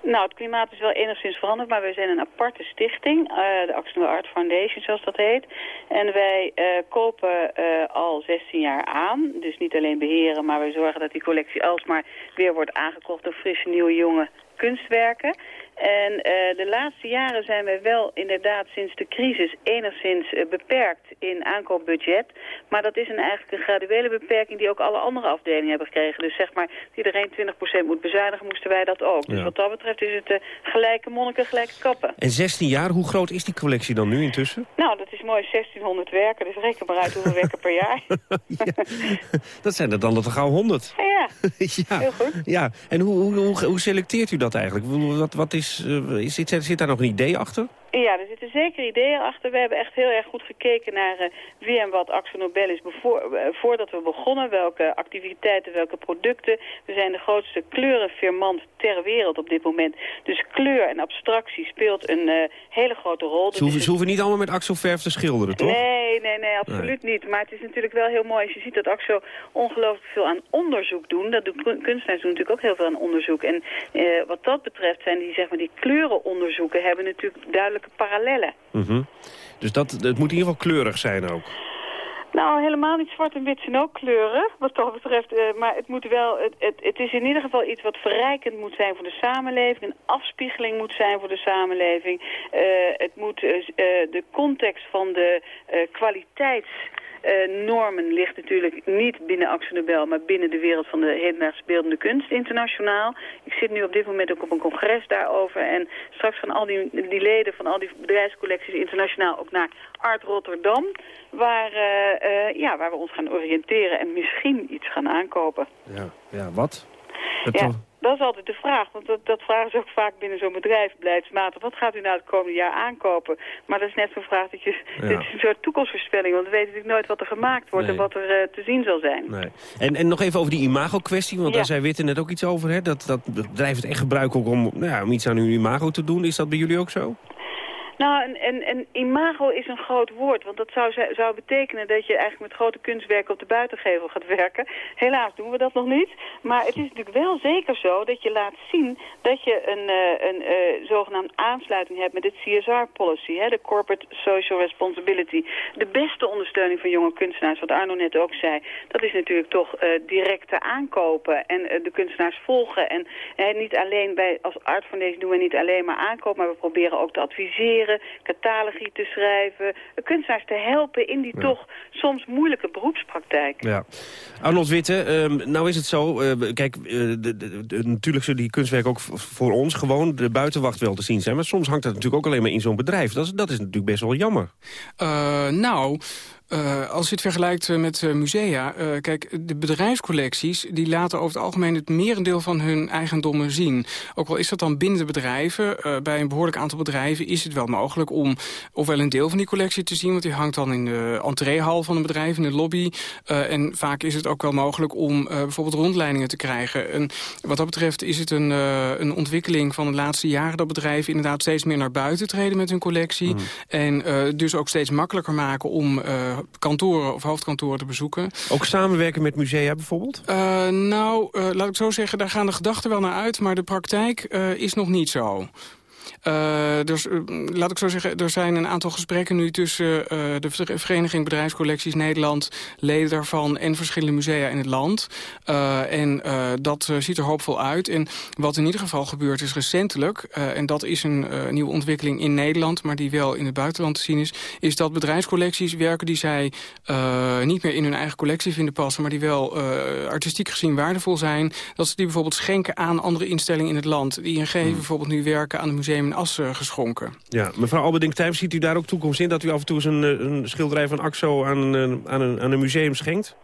Nou, het klimaat is wel enigszins veranderd, maar wij zijn een aparte stichting, uh, de Axel Art Foundation zoals dat heet. En wij uh, kopen uh, al 16 jaar aan, dus niet alleen beheren, maar wij zorgen dat die collectie alsmaar weer wordt aangekocht door frisse, nieuwe, jonge kunstwerken. En uh, de laatste jaren zijn wij wel inderdaad sinds de crisis enigszins uh, beperkt in aankoopbudget. Maar dat is een, eigenlijk een graduele beperking die ook alle andere afdelingen hebben gekregen. Dus zeg maar, iedereen 20% moet bezuinigen, moesten wij dat ook. Dus wat dat betreft is het uh, gelijke monniken, gelijke kappen. En 16 jaar, hoe groot is die collectie dan nu intussen? Nou, dat is mooi 1600 werken, dus reken maar uit hoeveel werken per jaar. ja, dat zijn er dan dat er gauw 100. Ja, ja, heel goed. Ja, en hoe, hoe, hoe, hoe selecteert u dat eigenlijk? Wat, wat is is, uh, zit, zit daar nog een idee achter? Ja, er zitten zeker ideeën achter. We hebben echt heel erg goed gekeken naar uh, wie en wat Axel Nobel is uh, voordat we begonnen. Welke activiteiten, welke producten. We zijn de grootste kleurenfirmant ter wereld op dit moment. Dus kleur en abstractie speelt een uh, hele grote rol. Ze hoeven, ze hoeven niet allemaal met Axel verf te schilderen, toch? Nee, nee, nee, absoluut nee. niet. Maar het is natuurlijk wel heel mooi als je ziet dat Axel ongelooflijk veel aan onderzoek doen. Dat doen kunstenaars doen natuurlijk ook heel veel aan onderzoek. En wat dat betreft zijn die, zeg maar, die kleurenonderzoeken hebben natuurlijk duidelijk parallellen. Mm -hmm. Dus dat, het moet in ieder geval kleurig zijn ook. Nou, helemaal niet zwart en wit zijn ook kleuren, wat dat betreft. Uh, maar het moet wel, het, het, het, is in ieder geval iets wat verrijkend moet zijn voor de samenleving. Een afspiegeling moet zijn voor de samenleving. Uh, het moet uh, de context van de kwaliteits uh, normen ligt natuurlijk niet binnen Axel Nobel, maar binnen de wereld van de hedendaagse beeldende kunst internationaal. Ik zit nu op dit moment ook op een congres daarover en straks gaan al die, die leden van al die bedrijfscollecties internationaal ook naar Art Rotterdam, waar, uh, uh, ja, waar we ons gaan oriënteren en misschien iets gaan aankopen. Ja, ja wat? ja. Dat is altijd de vraag, want dat, dat vragen ze ook vaak binnen zo'n bedrijf, beleidsmatig. Wat gaat u nou het komende jaar aankopen? Maar dat is net zo'n vraag dat je, ja. dit is een soort toekomstvoorspelling, want we weten natuurlijk nooit wat er gemaakt wordt nee. en wat er uh, te zien zal zijn. Nee. En, en nog even over die imago-kwestie, want ja. daar zei Witte net ook iets over, hè? Dat, dat bedrijven het echt gebruiken ook om, nou ja, om iets aan hun imago te doen. Is dat bij jullie ook zo? Nou, en, en, imago is een groot woord, want dat zou, zou betekenen dat je eigenlijk met grote kunstwerken op de buitengevel gaat werken. Helaas doen we dat nog niet, maar het is natuurlijk wel zeker zo dat je laat zien dat je een, uh, een uh, zogenaamde aansluiting hebt met het CSR-policy, de Corporate Social Responsibility. De beste ondersteuning van jonge kunstenaars, wat Arno net ook zei, dat is natuurlijk toch uh, directe aankopen en de kunstenaars volgen. En niet alleen bij, als Art Foundation doen we niet alleen maar aankopen, maar we proberen ook te adviseren catalogie te schrijven, kunstenaars te helpen in die ja. toch soms moeilijke beroepspraktijk. Ja. Arnold Witte, um, nou is het zo, uh, kijk, uh, de, de, de, natuurlijk zullen die kunstwerken ook voor ons gewoon de buitenwacht wel te zien zijn, maar soms hangt dat natuurlijk ook alleen maar in zo'n bedrijf. Dat is, dat is natuurlijk best wel jammer. Uh, nou, uh, als je het vergelijkt uh, met uh, musea... kijk, de bedrijfscollecties die laten over het algemeen... het merendeel van hun eigendommen zien. Ook al is dat dan binnen de bedrijven. bij een behoorlijk aantal bedrijven is het wel mogelijk... om ofwel een deel van die collectie te zien... want die hangt dan in de entreehal van een bedrijf, in de lobby. en vaak is het ook wel mogelijk om bijvoorbeeld rondleidingen te krijgen. En wat dat betreft is het een, een ontwikkeling van de laatste jaren... dat bedrijven inderdaad steeds meer naar buiten treden met hun collectie. Mm. En dus ook steeds makkelijker maken om kantoren of hoofdkantoren te bezoeken. Ook samenwerken met musea bijvoorbeeld? Uh, nou, uh, laat ik zo zeggen, daar gaan de gedachten wel naar uit... maar de praktijk uh, is nog niet zo. Dus, laat ik zo zeggen, er zijn een aantal gesprekken nu tussen de Vereniging Bedrijfscollecties Nederland, leden daarvan en verschillende musea in het land. en dat ziet er hoopvol uit. En wat in ieder geval gebeurt is recentelijk, en dat is een nieuwe ontwikkeling in Nederland, maar die wel in het buitenland te zien is, is dat bedrijfscollecties werken die zij niet meer in hun eigen collectie vinden passen, maar die wel artistiek gezien waardevol zijn, dat ze die bijvoorbeeld schenken aan andere instellingen in het land. Die ING hmm. bijvoorbeeld nu werken aan het museum in Assen geschonken. Ja, mevrouw Albedink Tijms, ziet u daar ook toekomst in... dat u af en toe eens een, eh, een schilderij van AXO aan, aan, een, aan een museum schenkt?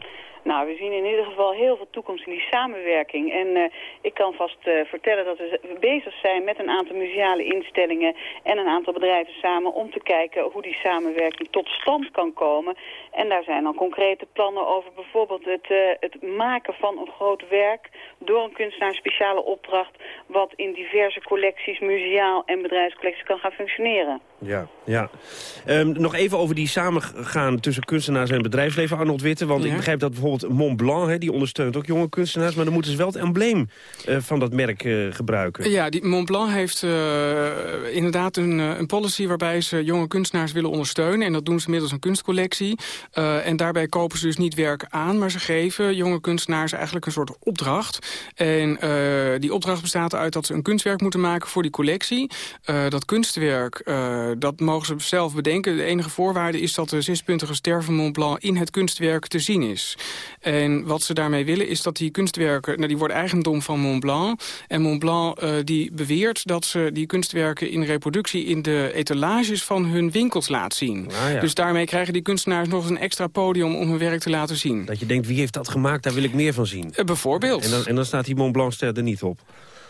Nou, we zien in ieder geval heel veel toekomst in die samenwerking. En uh, ik kan vast uh, vertellen dat we bezig zijn met een aantal museale instellingen en een aantal bedrijven samen om te kijken hoe die samenwerking tot stand kan komen. En daar zijn al concrete plannen over bijvoorbeeld het, uh, het maken van een groot werk door een kunstenaar een speciale opdracht wat in diverse collecties, museaal en bedrijfscollecties kan gaan functioneren. Ja, ja. Um, nog even over die samengaan tussen kunstenaars en bedrijfsleven, Arnold Witte. Want ik begrijp dat bijvoorbeeld Mont Blanc, hè, die ondersteunt ook jonge kunstenaars... maar dan moeten ze wel het embleem uh, van dat merk uh, gebruiken. Ja, die Mont Blanc heeft uh, inderdaad een, een policy waarbij ze jonge kunstenaars willen ondersteunen. En dat doen ze middels een kunstcollectie. en daarbij kopen ze dus niet werk aan, maar ze geven jonge kunstenaars eigenlijk een soort opdracht. En die opdracht bestaat uit dat ze een kunstwerk moeten maken voor die collectie. dat kunstwerk eh, dat mogen ze zelf bedenken. De enige voorwaarde is dat de zespuntige ster van Mont Blanc in het kunstwerk te zien is. En wat ze daarmee willen is dat die kunstwerken, nou, die worden eigendom van Mont Blanc. En Mont Blanc uh, die beweert dat ze die kunstwerken in reproductie in de etalages van hun winkels laat zien. Ah, ja. Dus daarmee krijgen die kunstenaars nog een extra podium om hun werk te laten zien. Dat je denkt, wie heeft dat gemaakt, daar wil ik meer van zien. Uh, bijvoorbeeld. En dan, en dan staat die Mont Blanc ster er niet op.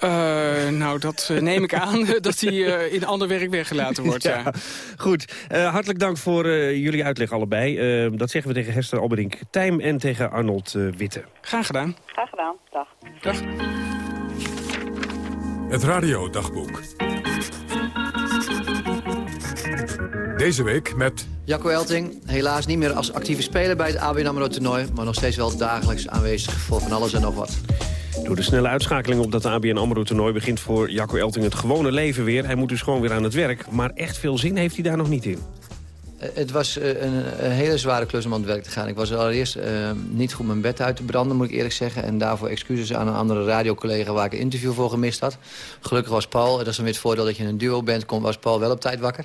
Uh, nou, dat uh, neem ik aan dat hij uh, in ander werk weggelaten wordt. ja. ja. Goed, hartelijk dank voor jullie uitleg allebei. dat zeggen we tegen Hester Alberink Tijm en tegen Arnold Witte. Graag gedaan. Graag gedaan. Dag. Dag. Het radiodagboek. Deze week met... Jacco Elting, helaas niet meer als actieve speler bij het ABN AMRO-toernooi... maar nog steeds wel dagelijks aanwezig voor van alles en nog wat. Door de snelle uitschakeling op dat ABN AMRO-toernooi... begint voor Jacco Elting het gewone leven weer. Hij moet dus gewoon weer aan het werk. Maar echt veel zin heeft hij daar nog niet in. Eh, het was eh, een, hele zware klus om aan het werk te gaan. Ik was allereerst uh, niet goed mijn bed uit te branden, moet ik eerlijk zeggen. En daarvoor excuses aan een andere radiocollega waar ik een interview voor gemist had. Gelukkig was Paul, dat is dan weer het voordeel dat je in een duo bent... was Paul wel op tijd wakker.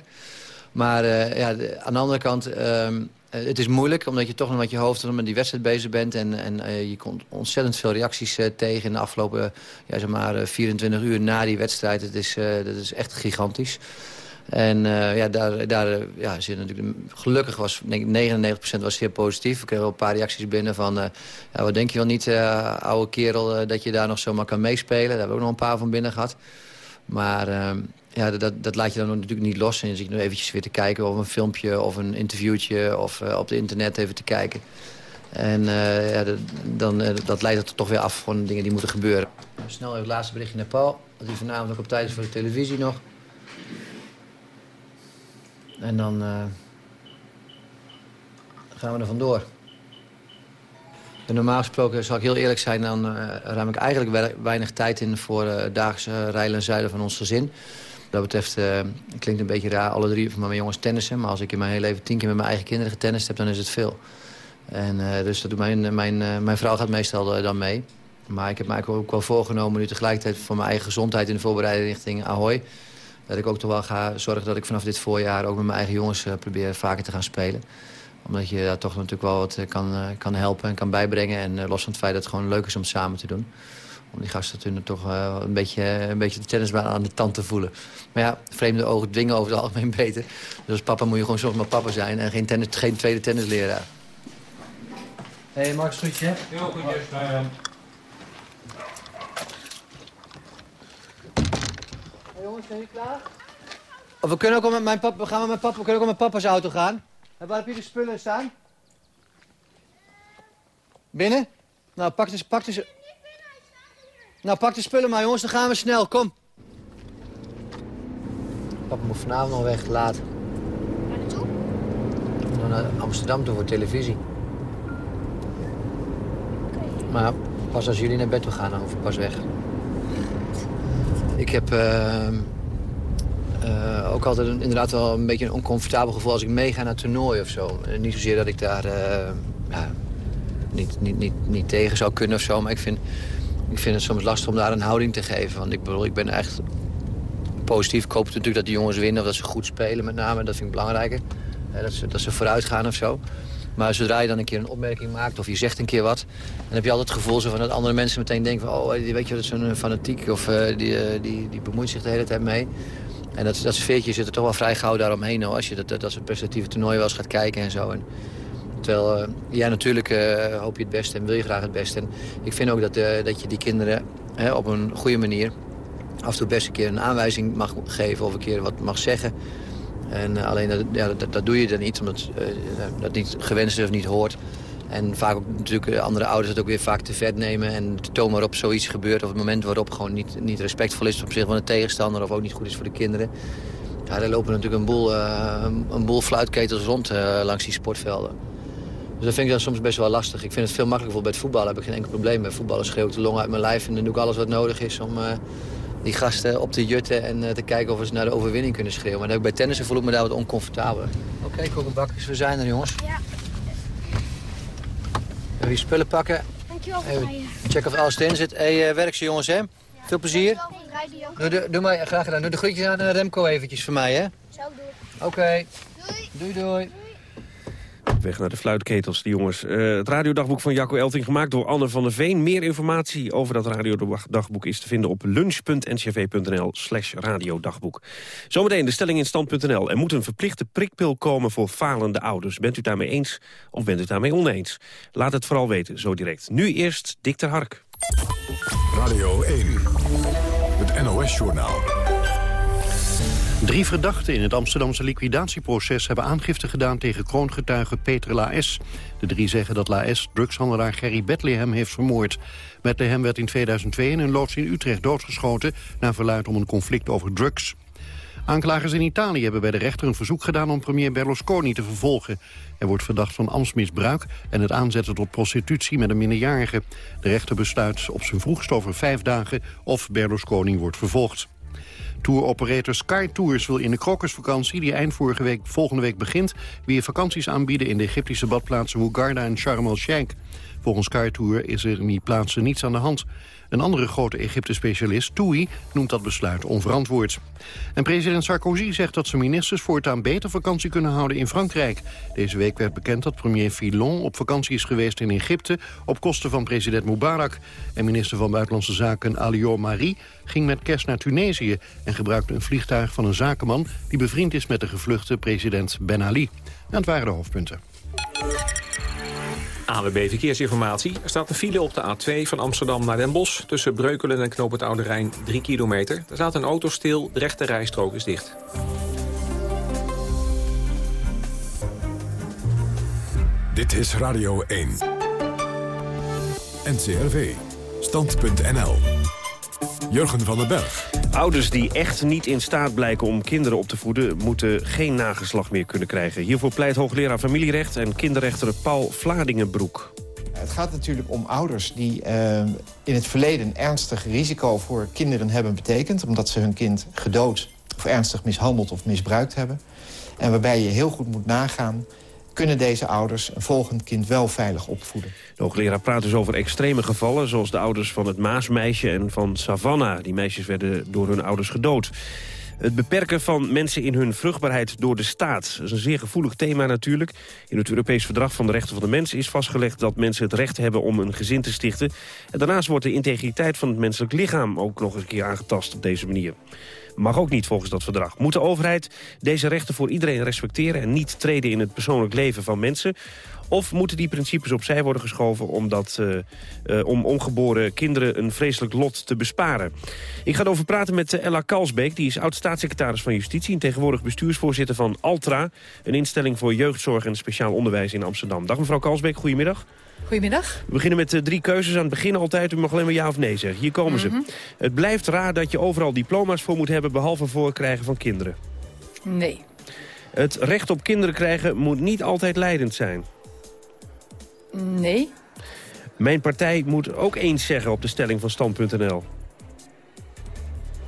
Maar uh, ja, aan de andere kant, ehm, eh, het is moeilijk, omdat je toch nog met je hoofd met die wedstrijd bezig bent. En, en uh, je komt ontzettend veel reacties uh, tegen in de afgelopen ja, zeg maar, 24 uur na die wedstrijd. Het is, dat is echt gigantisch. En ja, daar, daar ja, zit natuurlijk, gelukkig was denk ik 99% was zeer positief. Ik kreeg wel een paar reacties binnen van... ja, wat denk je wel niet, oude kerel, dat je daar nog zomaar kan meespelen. Daar hebben we ook nog een paar van binnen gehad. Maar ehm, ja, dat, dat laat je dan natuurlijk niet los. En je zit nog eventjes weer te kijken of een filmpje of een interviewtje... of uh, op het internet even te kijken. En uh, ja, dan, uh, dat leidt er toch weer af van dingen die moeten gebeuren. Snel even het laatste berichtje naar Paul. Dat hij vanavond ook op tijd is voor de televisie nog. En dan gaan we er vandoor. En normaal gesproken, zal ik heel eerlijk zijn... dan ruim ik eigenlijk weinig tijd in voor dagelijkse rijlen en zeilen van ons gezin dat betreft uh, klinkt een beetje raar, alle drie van mijn jongens tennissen. Maar als ik in mijn hele leven tien keer met mijn eigen kinderen getennist heb, dan is het veel. En, uh, dus dat doet mijn, mijn, uh, mijn vrouw gaat meestal dan mee. Maar ik heb me ook wel voorgenomen nu tegelijkertijd voor mijn eigen gezondheid in de voorbereiding richting Ahoy. Dat ik ook toch wel ga zorgen dat ik vanaf dit voorjaar ook met mijn eigen jongens probeer vaker te gaan spelen omdat je daar toch natuurlijk wel wat kan, kan helpen en kan bijbrengen. En los van het feit dat het gewoon leuk is om samen te doen om die gasten toen toch uh, een, beetje, een beetje de tennisbaan aan de tand te voelen. Maar ja, vreemde ogen dwingen over het algemeen beter. Dus als papa moet je gewoon soms maar papa zijn en geen, tennis, geen tweede tennisleraar. Hé, hey, Mark, groetje. Heel goed, hey, jongens, zijn jullie klaar? Of we kunnen ook met mijn papa, gaan we met papa, we kunnen ook met papa's auto gaan. En waar heb je de spullen staan? Binnen? Nou, pak eens, pak eens, nou, pak de spullen maar, jongens. Dan gaan we snel. Kom. Papa moet vanavond nog weg, laat. Waar naartoe? Naar Amsterdam toe voor televisie. Okay. Maar pas als jullie naar bed toe gaan, dan hoef ik pas weg. Ik heb... Uh, eh, ook altijd een, inderdaad wel een beetje een oncomfortabel gevoel als ik meega naar toernooi of zo. Eh, niet zozeer dat ik daar eh, ja, niet, niet, niet, niet tegen zou kunnen of zo, maar ik vind, ik vind het soms lastig om daar een houding te geven. Want ik bedoel, ik ben echt positief. Ik hoop natuurlijk dat de jongens winnen of dat ze goed spelen met name. Dat vind ik belangrijker. Eh, dat, ze, dat ze vooruit gaan of zo. Maar zodra je dan een keer een opmerking maakt of je zegt een keer wat... dan heb je altijd het gevoel zo van dat andere mensen meteen denken... van, oh, die- weet je, dat is zo'n fanatiek of eh, die, eh, die, die bemoeit zich de hele tijd mee. En dat, dat sfeertje zit er toch wel vrij gauw daaromheen... als je dat, dat, dat soort prestatieve toernooien wel eens gaat kijken en zo. En, terwijl, ja, natuurlijk eh, hoop je het beste en wil je graag het beste. En ik vind ook dat, eh, dat je die kinderen hè, op een goede manier... af en toe best een keer een aanwijzing mag geven of een keer wat mag zeggen... En alleen dat, ja, dat, doe je dan niet, omdat dat niet gewenst is of niet hoort. En vaak ook natuurlijk andere ouders het ook weer vaak te ver nemen. En te toon waarop zoiets gebeurt, of het moment waarop gewoon niet, niet respectvol is op zich van de tegenstander... of ook niet goed is voor de kinderen. Ja, daar lopen natuurlijk een boel, een, boel fluitketels rond langs die sportvelden. Dus dat vind ik dan soms best wel lastig. Ik vind het veel makkelijker bij het voetballen. heb ik geen enkel probleem mee. Voetballen schreeuw ik de long uit mijn lijf en dan doe ik alles wat nodig is om... eh, die gasten op te jutten en eh, te kijken of ze naar de overwinning kunnen schreeuwen. Maar dan ik bij tennissen voel ik me daar wat oncomfortabeler. Oké, okay, kokkenbakkers, we zijn er jongens. Ja. Even je spullen pakken. Dankjewel voor checken of alles erin zit. Hey, uh, werk ze jongens, hè? Veel plezier. Doe, doe, doe maar, graag gedaan. Doe de groetjes aan Remco eventjes voor mij, hè? Zo doen. Oké. Doei. Doei, doei. Weg naar de fluitketels, die jongens. Uh, het radiodagboek van Jacco Elting gemaakt door Anne van der Veen. Meer informatie over dat radiodagboek is te vinden op lunch.ncv.nl slash radiodagboek. Zometeen de stelling in stand.nl. Er moet een verplichte prikpil komen voor falende ouders. Bent u daarmee eens of bent u daarmee oneens? Laat het vooral weten, zo direct. Nu eerst Dick ter Hark. Radio 1, het NOS-journaal. Drie verdachten in het Amsterdamse liquidatieproces hebben aangifte gedaan tegen kroongetuige Peter Laes. De drie zeggen dat Laes drugshandelaar Gerry Bethlehem heeft vermoord. Bethlehem werd in 2002 in een loods in Utrecht doodgeschoten... na verluid om een conflict over drugs. Aanklagers in Italië hebben bij de rechter een verzoek gedaan om premier Berlusconi te vervolgen. Hij wordt verdacht van ambtsmisbruik en het aanzetten tot prostitutie met een minderjarige. De rechter besluit op zijn vroegst over vijf dagen of Berlusconi wordt vervolgd. Tour-operator Sky Tours wil in de krokusvakantie... die eind vorige week, volgende week begint... weer vakanties aanbieden in de Egyptische badplaatsen Hurghada en Sharm el-Sheikh. Volgens Sky Tour is er in die plaatsen niets aan de hand. Een andere grote Egypte-specialist, TUI, noemt dat besluit onverantwoord. En president Sarkozy zegt dat zijn ministers voortaan beter vakantie kunnen houden in Frankrijk. Deze week werd bekend dat premier Fillon op vakantie is geweest in Egypte... op kosten van president Mubarak. En minister van Buitenlandse Zaken Aliou Marie ging met kerst naar Tunesië... en gebruikte een vliegtuig van een zakenman die bevriend is met de gevluchte president Ben Ali. En dat waren de hoofdpunten. AWB Verkeersinformatie. Er staat een file op de A2 van Amsterdam naar Den Bosch... tussen Breukelen en Knoop het Rijn 3 kilometer. Er staat een auto stil, de rechte rijstrook is dicht. Dit is Radio 1. NCRV. Stand.nl. Jurgen van den Berg. Ouders die echt niet in staat blijken om kinderen op te voeden... moeten geen nageslag meer kunnen krijgen. Hiervoor pleit hoogleraar familierecht en kinderrechter Paul Vladingenbroek. Het gaat natuurlijk om ouders die uh, in het verleden ernstig risico voor kinderen hebben betekend... omdat ze hun kind gedood of ernstig mishandeld of misbruikt hebben. En waarbij je heel goed moet nagaan kunnen deze ouders een volgend kind wel veilig opvoeden. De hoogleraar praat dus over extreme gevallen... zoals de ouders van het Maasmeisje en van Savannah. Die meisjes werden door hun ouders gedood. Het beperken van mensen in hun vruchtbaarheid door de staat. Dat is een zeer gevoelig thema natuurlijk. In het Europees Verdrag van de Rechten van de Mens is vastgelegd... dat mensen het recht hebben om een gezin te stichten. En daarnaast wordt de integriteit van het menselijk lichaam... ook nog eens een keer aangetast op deze manier. Mag ook niet volgens dat verdrag. Moet de overheid deze rechten voor iedereen respecteren... en niet treden in het persoonlijk leven van mensen... Of moeten die principes opzij worden geschoven omdat, uh, uh, om ongeboren kinderen een vreselijk lot te besparen? Ik ga erover praten met Ella Kalsbeek. Die is oud-staatssecretaris van Justitie en tegenwoordig bestuursvoorzitter van Altra. Een instelling voor jeugdzorg en speciaal onderwijs in Amsterdam. Dag mevrouw Kalsbeek, goedemiddag. Goedemiddag. We beginnen met uh, drie keuzes aan het begin altijd. U mag alleen maar ja of nee zeggen. Hier komen mm -hmm. ze. Het blijft raar dat je overal diploma's voor moet hebben... behalve voor het krijgen van kinderen. Nee. Het recht op kinderen krijgen moet niet altijd leidend zijn. Nee. Mijn partij moet ook eens zeggen op de stelling van Stand.nl.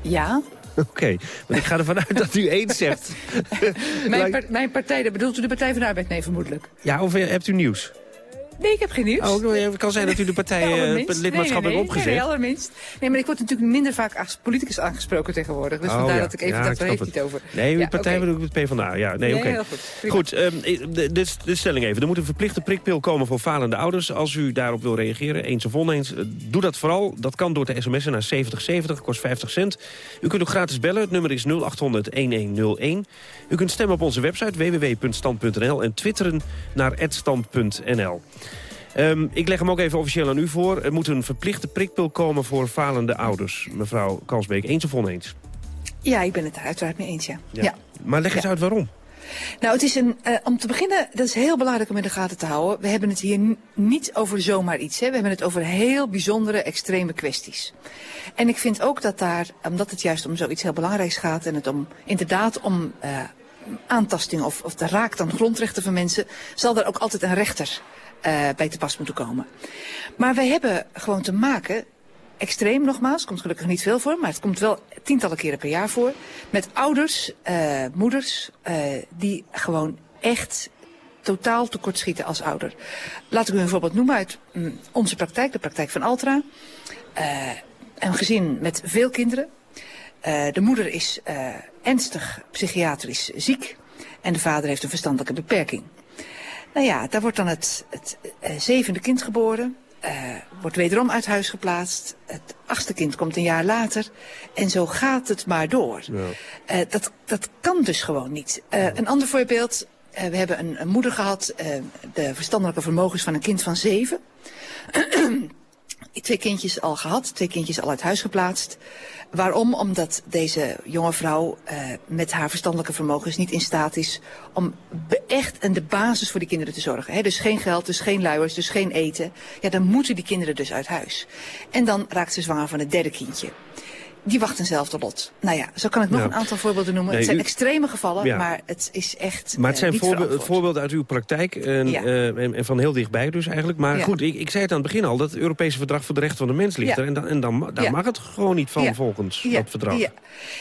Ja. Oké, want ik ga ervan uit dat u eens zegt. Mijn, par- mijn partij, dat bedoelt u de Partij van de Arbeid? Nee, vermoedelijk. Ja, of eh, hebt u nieuws? Nee, ik heb geen nieuws. Oh, het kan zijn dat u de partij eh, het lidmaatschap nee, nee, opgezegd. Nee, nee, allerminst. Nee, maar ik word natuurlijk minder vaak als politicus aangesproken tegenwoordig. Dus Oh, vandaar ja. dat ik even Ja, snap heeft het over? Nee, uw partij bedoel ik het PvdA. Ja, nee, oké. heel goed. Goed, de, de, de stelling even. Er moet een verplichte prikpil komen voor falende ouders. Als u daarop wil reageren, eens of oneens, eh, doe dat vooral. Dat kan door te sms'en naar 7070, kost 50 cent. U kunt ook gratis bellen. Het nummer is 0800-1101. U kunt stemmen op onze website www.stand.nl en twitteren naar @stand.nl. Ehm, ik leg hem ook even officieel aan u voor. Er moet een verplichte prikpil komen voor falende ouders. Mevrouw Kalsbeek, eens of oneens? Ja, ik ben het daar uiteraard mee eens, ja. ja. Maar leg eens uit waarom. Nou, het is een, eh, om te beginnen, dat is heel belangrijk om in de gaten te houden. We hebben het hier niet over zomaar iets. Hè. We hebben het over heel bijzondere, extreme kwesties. En ik vind ook dat daar, omdat het juist om zoiets heel belangrijks gaat... en het om inderdaad om eh, aantasting of, of de raakt aan grondrechten van mensen... zal er ook altijd een rechter eh, bij te pas moeten komen. Maar wij hebben gewoon te maken extreem nogmaals, komt gelukkig niet veel voor, maar het komt wel tientallen keren per jaar voor. Met ouders, eh, moeders, eh, die gewoon echt totaal tekortschieten als ouder. Laat ik u een voorbeeld noemen uit mm, onze praktijk, de praktijk van Altra. Een gezin met veel kinderen. De moeder is ernstig psychiatrisch ziek en de vader heeft een verstandelijke beperking. Nou ja, daar wordt dan het, het eh, zevende kind geboren. eh, wordt wederom uit huis geplaatst. Het achtste kind komt een jaar later. En zo gaat het maar door. Eh, dat, dat kan dus gewoon niet. Een ander voorbeeld. we hebben een, een moeder gehad. eh, de verstandelijke vermogens van een kind van zeven. twee kindjes al gehad, twee kindjes al uit huis geplaatst. Waarom? Omdat deze jonge vrouw eh, met haar verstandelijke vermogens niet in staat is om echt en de basis voor die kinderen te zorgen. Dus geen geld, dus geen luiers, dus geen eten. Ja, dan moeten die kinderen dus uit huis. En dan raakt ze zwanger van het derde kindje. Die wacht eenzelfde lot. Nou ja, zo kan ik nog een aantal voorbeelden noemen. Nee, het zijn u- extreme gevallen, Ja. maar het is echt Maar het eh, zijn voorbe- voorbeelden uit uw praktijk en, Ja. eh, en, en van heel dichtbij dus eigenlijk. Maar Ja. goed, ik, ik zei het aan het begin al, dat het Europese Verdrag voor de Rechten van de Mens ligt er. En, dan, en dan, daar mag het gewoon niet van volgens dat verdrag. Ja.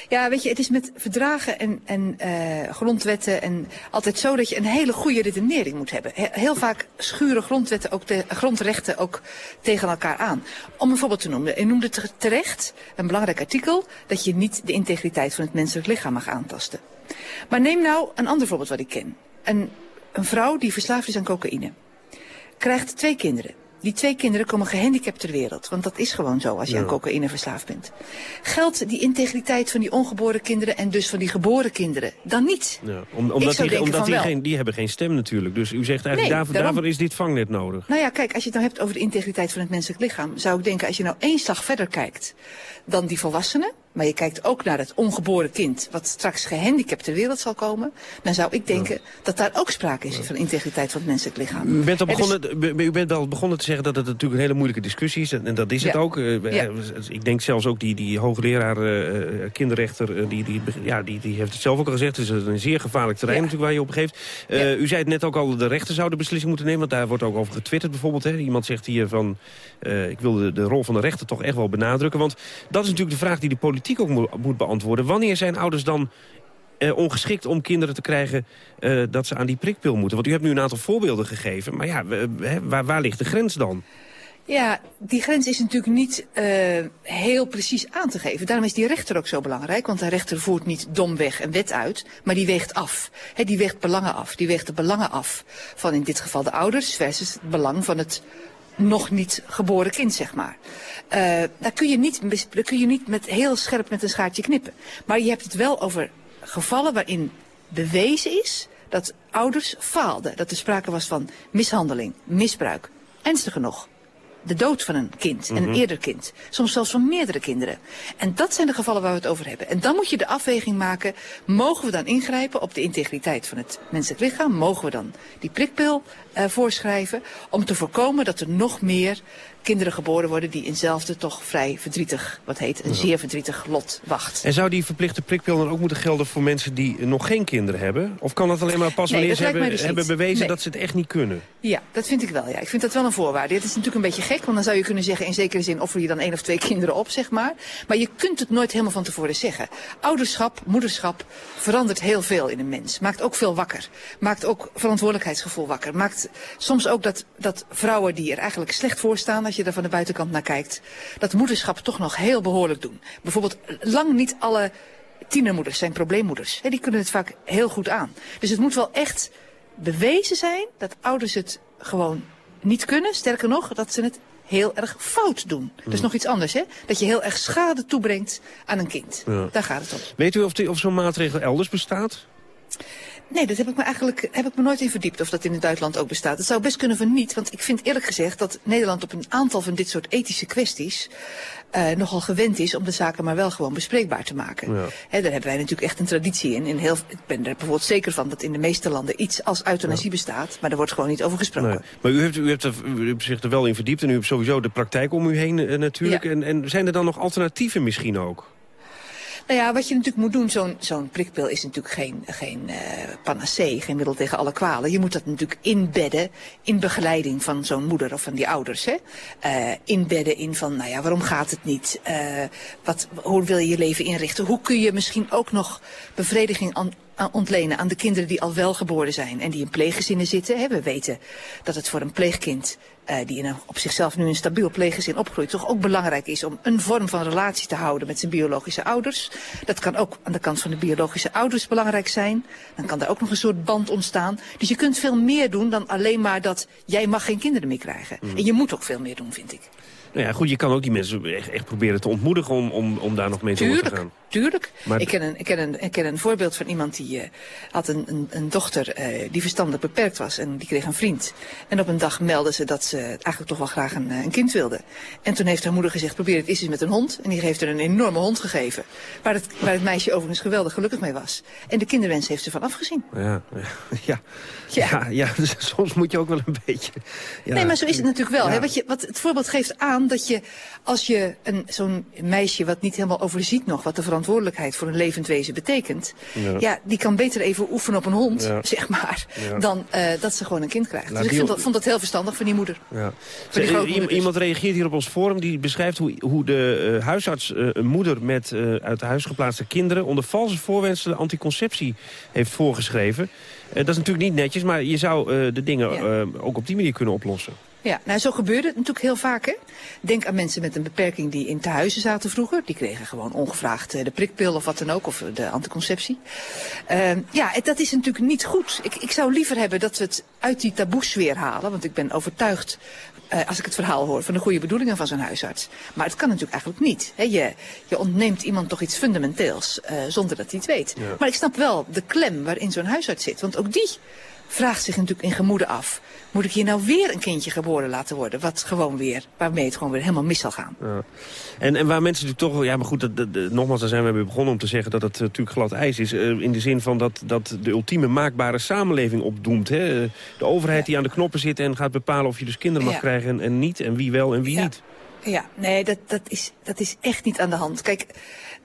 ja, weet je, het is met verdragen en, en eh, grondwetten en altijd zo dat je een hele goede redenering moet hebben. He- Heel vaak schuren grondwetten ook de, grondrechten ook tegen elkaar aan. Om een voorbeeld te noemen, u noemde te- terecht een belangrijk artikel dat je niet de integriteit van het menselijk lichaam mag aantasten. Maar neem nou een ander voorbeeld wat ik ken. Een, een vrouw die verslaafd is aan cocaïne krijgt twee kinderen. Die twee kinderen komen gehandicapt ter wereld. Want dat is gewoon zo als je Ja. aan cocaïne verslaafd bent. Geldt die integriteit van die ongeboren kinderen en dus van die geboren kinderen dan niet? Ja, om- omdat die, omdat die, geen, die hebben geen stem natuurlijk. Dus u zegt eigenlijk, Nee, daarvoor, daarom. daarvoor is dit vangnet nodig. Nou ja, kijk, als je het nou hebt over de integriteit van het menselijk lichaam... zou ik denken, als je nou één slag verder kijkt dan die volwassenen... maar je kijkt ook naar het ongeboren kind... wat straks gehandicapt ter wereld zal komen... dan zou ik denken dat daar ook sprake is van integriteit van het menselijk lichaam. U bent, al begonnen, u bent begonnen te zeggen dat het natuurlijk een hele moeilijke discussie is. En, en dat is het ook. Eh, Ja. eh, Ik denk zelfs ook die, die hoogleraar, eh, kinderrechter, die, die, ja, die, die heeft het zelf ook al gezegd. Het is een zeer gevaarlijk terrein natuurlijk waar je op geeft. U zei het net ook al, de rechter zou de beslissing moeten nemen. Want daar wordt ook over getwitterd bijvoorbeeld. Hè. Iemand zegt hier van, ik wil de, de rol van de rechter toch echt wel benadrukken. Want dat is natuurlijk de vraag die de politiek ook moet, beantwoorden. Wanneer zijn ouders dan eh, ongeschikt om kinderen te krijgen eh, dat ze aan die prikpil moeten? Want u hebt nu een aantal voorbeelden gegeven. Maar ja, waar, ligt de grens dan? Ja, die grens is natuurlijk niet eh, heel precies aan te geven. Daarom is die rechter ook zo belangrijk. Want de rechter voert niet domweg een wet uit, maar die weegt af. Die weegt belangen af. Die weegt de belangen af van in dit geval de ouders versus het belang van het nog niet geboren kind, zeg maar. Eh, daar, kun je niet, daar kun je niet met heel scherp met een schaartje knippen. Maar je hebt het wel over gevallen waarin bewezen is dat ouders faalden. Dat er sprake was van mishandeling, misbruik. Ernstiger nog, de dood van een kind en een Mhm. eerder kind. Soms zelfs van meerdere kinderen. En dat zijn de gevallen waar we het over hebben. En dan moet je de afweging maken, mogen we dan ingrijpen op de integriteit van het menselijk lichaam? Mogen we dan die prikpil eh, voorschrijven om te voorkomen dat er nog meer kinderen geboren worden die eenzelfde toch vrij verdrietig, wat heet, een zeer verdrietig lot wacht. En zou die verplichte prikpil dan ook moeten gelden voor mensen die nog geen kinderen hebben? Of kan dat alleen maar pas Nee, wanneer ze hebben, dus hebben bewezen Nee. dat ze het echt niet kunnen? Ja, dat vind ik wel. Ja. Ik vind dat wel een voorwaarde. Het is natuurlijk een beetje gek, want dan zou je kunnen zeggen... in zekere zin offer je dan één of twee kinderen op, zeg maar. Maar je kunt het nooit helemaal van tevoren zeggen. Ouderschap, moederschap verandert heel veel in een mens. Maakt ook veel wakker. Maakt ook verantwoordelijkheidsgevoel wakker. Maakt soms ook dat, dat vrouwen die er eigenlijk slecht voor staan... als je daar van de buitenkant naar kijkt... dat moederschap toch nog heel behoorlijk doen. Bijvoorbeeld, lang niet alle tienermoeders zijn probleemmoeders. Die kunnen het vaak heel goed aan. Dus het moet wel echt bewezen zijn dat ouders het gewoon niet kunnen. Sterker nog, dat ze het heel erg fout doen. Dat is Hmm. nog iets anders, hè? Dat je heel erg schade toebrengt aan een kind. Ja. Daar gaat het om. Weet u of, die- of zo'n maatregel elders bestaat? Nee, dat heb ik me eigenlijk heb ik me nooit in verdiept of dat in het buitenland ook bestaat. Het zou best kunnen van niet, want ik vind eerlijk gezegd dat Nederland op een aantal van dit soort ethische kwesties eh, nogal gewend is om de zaken maar wel gewoon bespreekbaar te maken. Ja. Daar hebben wij natuurlijk echt een traditie in. in heel, ik ben er bijvoorbeeld zeker van dat in de meeste landen iets als euthanasie bestaat, maar daar wordt gewoon niet over gesproken. Nee. Maar u, heeft, u, hebt er, u hebt zich er wel in verdiept en u hebt sowieso de praktijk om u heen eh, natuurlijk. Ja. En, en zijn er dan nog alternatieven misschien ook? Nou ja, wat je natuurlijk moet doen, zo'n zo'n prikpil is natuurlijk geen, geen eh, panacee, geen middel tegen alle kwalen. Je moet dat natuurlijk inbedden in begeleiding van zo'n moeder of van die ouders. Hè? Eh, inbedden in van, nou ja, waarom gaat het niet? Eh, wat, hoe wil je je leven inrichten? Hoe kun je misschien ook nog bevrediging aan ontlenen aan de kinderen die al wel geboren zijn en die in pleeggezinnen zitten? Hè? We weten dat het voor een pleegkind eh, die in een, op zichzelf nu een stabiel pleeggezin opgroeit, toch ook belangrijk is om een vorm van relatie te houden met zijn biologische ouders. Dat kan ook aan de kant van de biologische ouders belangrijk zijn. Dan kan daar ook nog een soort band ontstaan. Dus je kunt veel meer doen dan alleen maar dat jij mag geen kinderen meer krijgen. Mm. En je moet ook veel meer doen, vind ik. Nou ja, goed, je kan ook die mensen echt, echt proberen te ontmoedigen om, om, om daar nog mee door te Tuurlijk, gaan. tuurlijk. Maar- Ik, ken een, ik, ken een, ik ken een voorbeeld van iemand die eh, had een, een, een dochter eh, die verstandelijk beperkt was. En die kreeg een vriend. En op een dag meldde ze dat ze eigenlijk toch wel graag een, eh, een kind wilde. En toen heeft haar moeder gezegd, probeer het eens eens met een hond. En die heeft er een enorme hond gegeven. Waar het, waar het meisje overigens geweldig gelukkig mee was. En de kinderwens heeft ze van afgezien. Ja, ja, ja. ja. ja, dus soms moet je ook wel een beetje... Ja. Nee, maar zo is het natuurlijk wel. Hè? Wat, je, wat het voorbeeld geeft aan dat je, als je een, zo'n meisje wat niet helemaal overziet nog... wat de verantwoordelijkheid voor een levend wezen betekent... Ja. Ja, die kan beter even oefenen op een hond, Ja. zeg maar... Ja. dan eh, dat ze gewoon een kind krijgt. Laat dus ik vind dat, vond dat heel verstandig van die moeder. Ja. Die iemand reageert hier op ons forum. Die beschrijft hoe, hoe de eh, huisarts eh, een moeder met uit huis geplaatste kinderen... onder valse voorwendselen anticonceptie heeft voorgeschreven. Dat is natuurlijk niet netjes, maar je zou de dingen ook op die manier kunnen oplossen. Ja, nou zo gebeurde het natuurlijk heel vaak. Hè? Denk aan mensen met een beperking die in tehuizen zaten vroeger. Die kregen gewoon ongevraagd eh, de prikpil of wat dan ook, of de anticonceptie. Ehm, ja, dat is natuurlijk niet goed. Ik, ik zou liever hebben dat we het uit die taboesfeer halen. Want ik ben overtuigd, eh, als ik het verhaal hoor, van de goede bedoelingen van zo'n huisarts. Maar het kan natuurlijk eigenlijk niet. Hè? Je, je ontneemt iemand toch iets fundamenteels eh, zonder dat hij het weet. Ja. Maar ik snap wel de klem waarin zo'n huisarts zit. Want ook die vraagt zich natuurlijk in gemoede af. Moet ik hier nou weer een kindje geboren laten worden? Wat gewoon weer, waarmee het gewoon weer helemaal mis zal gaan. Ja. En, en waar mensen natuurlijk toch... Ja, maar goed, dat, dat- dat- nogmaals, daar zijn we mee begonnen om te zeggen... dat het eh, natuurlijk glad ijs is. eh, in de zin van dat, dat de ultieme maakbare samenleving opdoemt. Hè? De overheid die aan de knoppen zit en gaat bepalen of je dus kinderen mag Ja. krijgen en, en niet. En wie wel en wie Ja. niet. Ja, nee, dat, dat, is, dat is echt niet aan de hand. Kijk,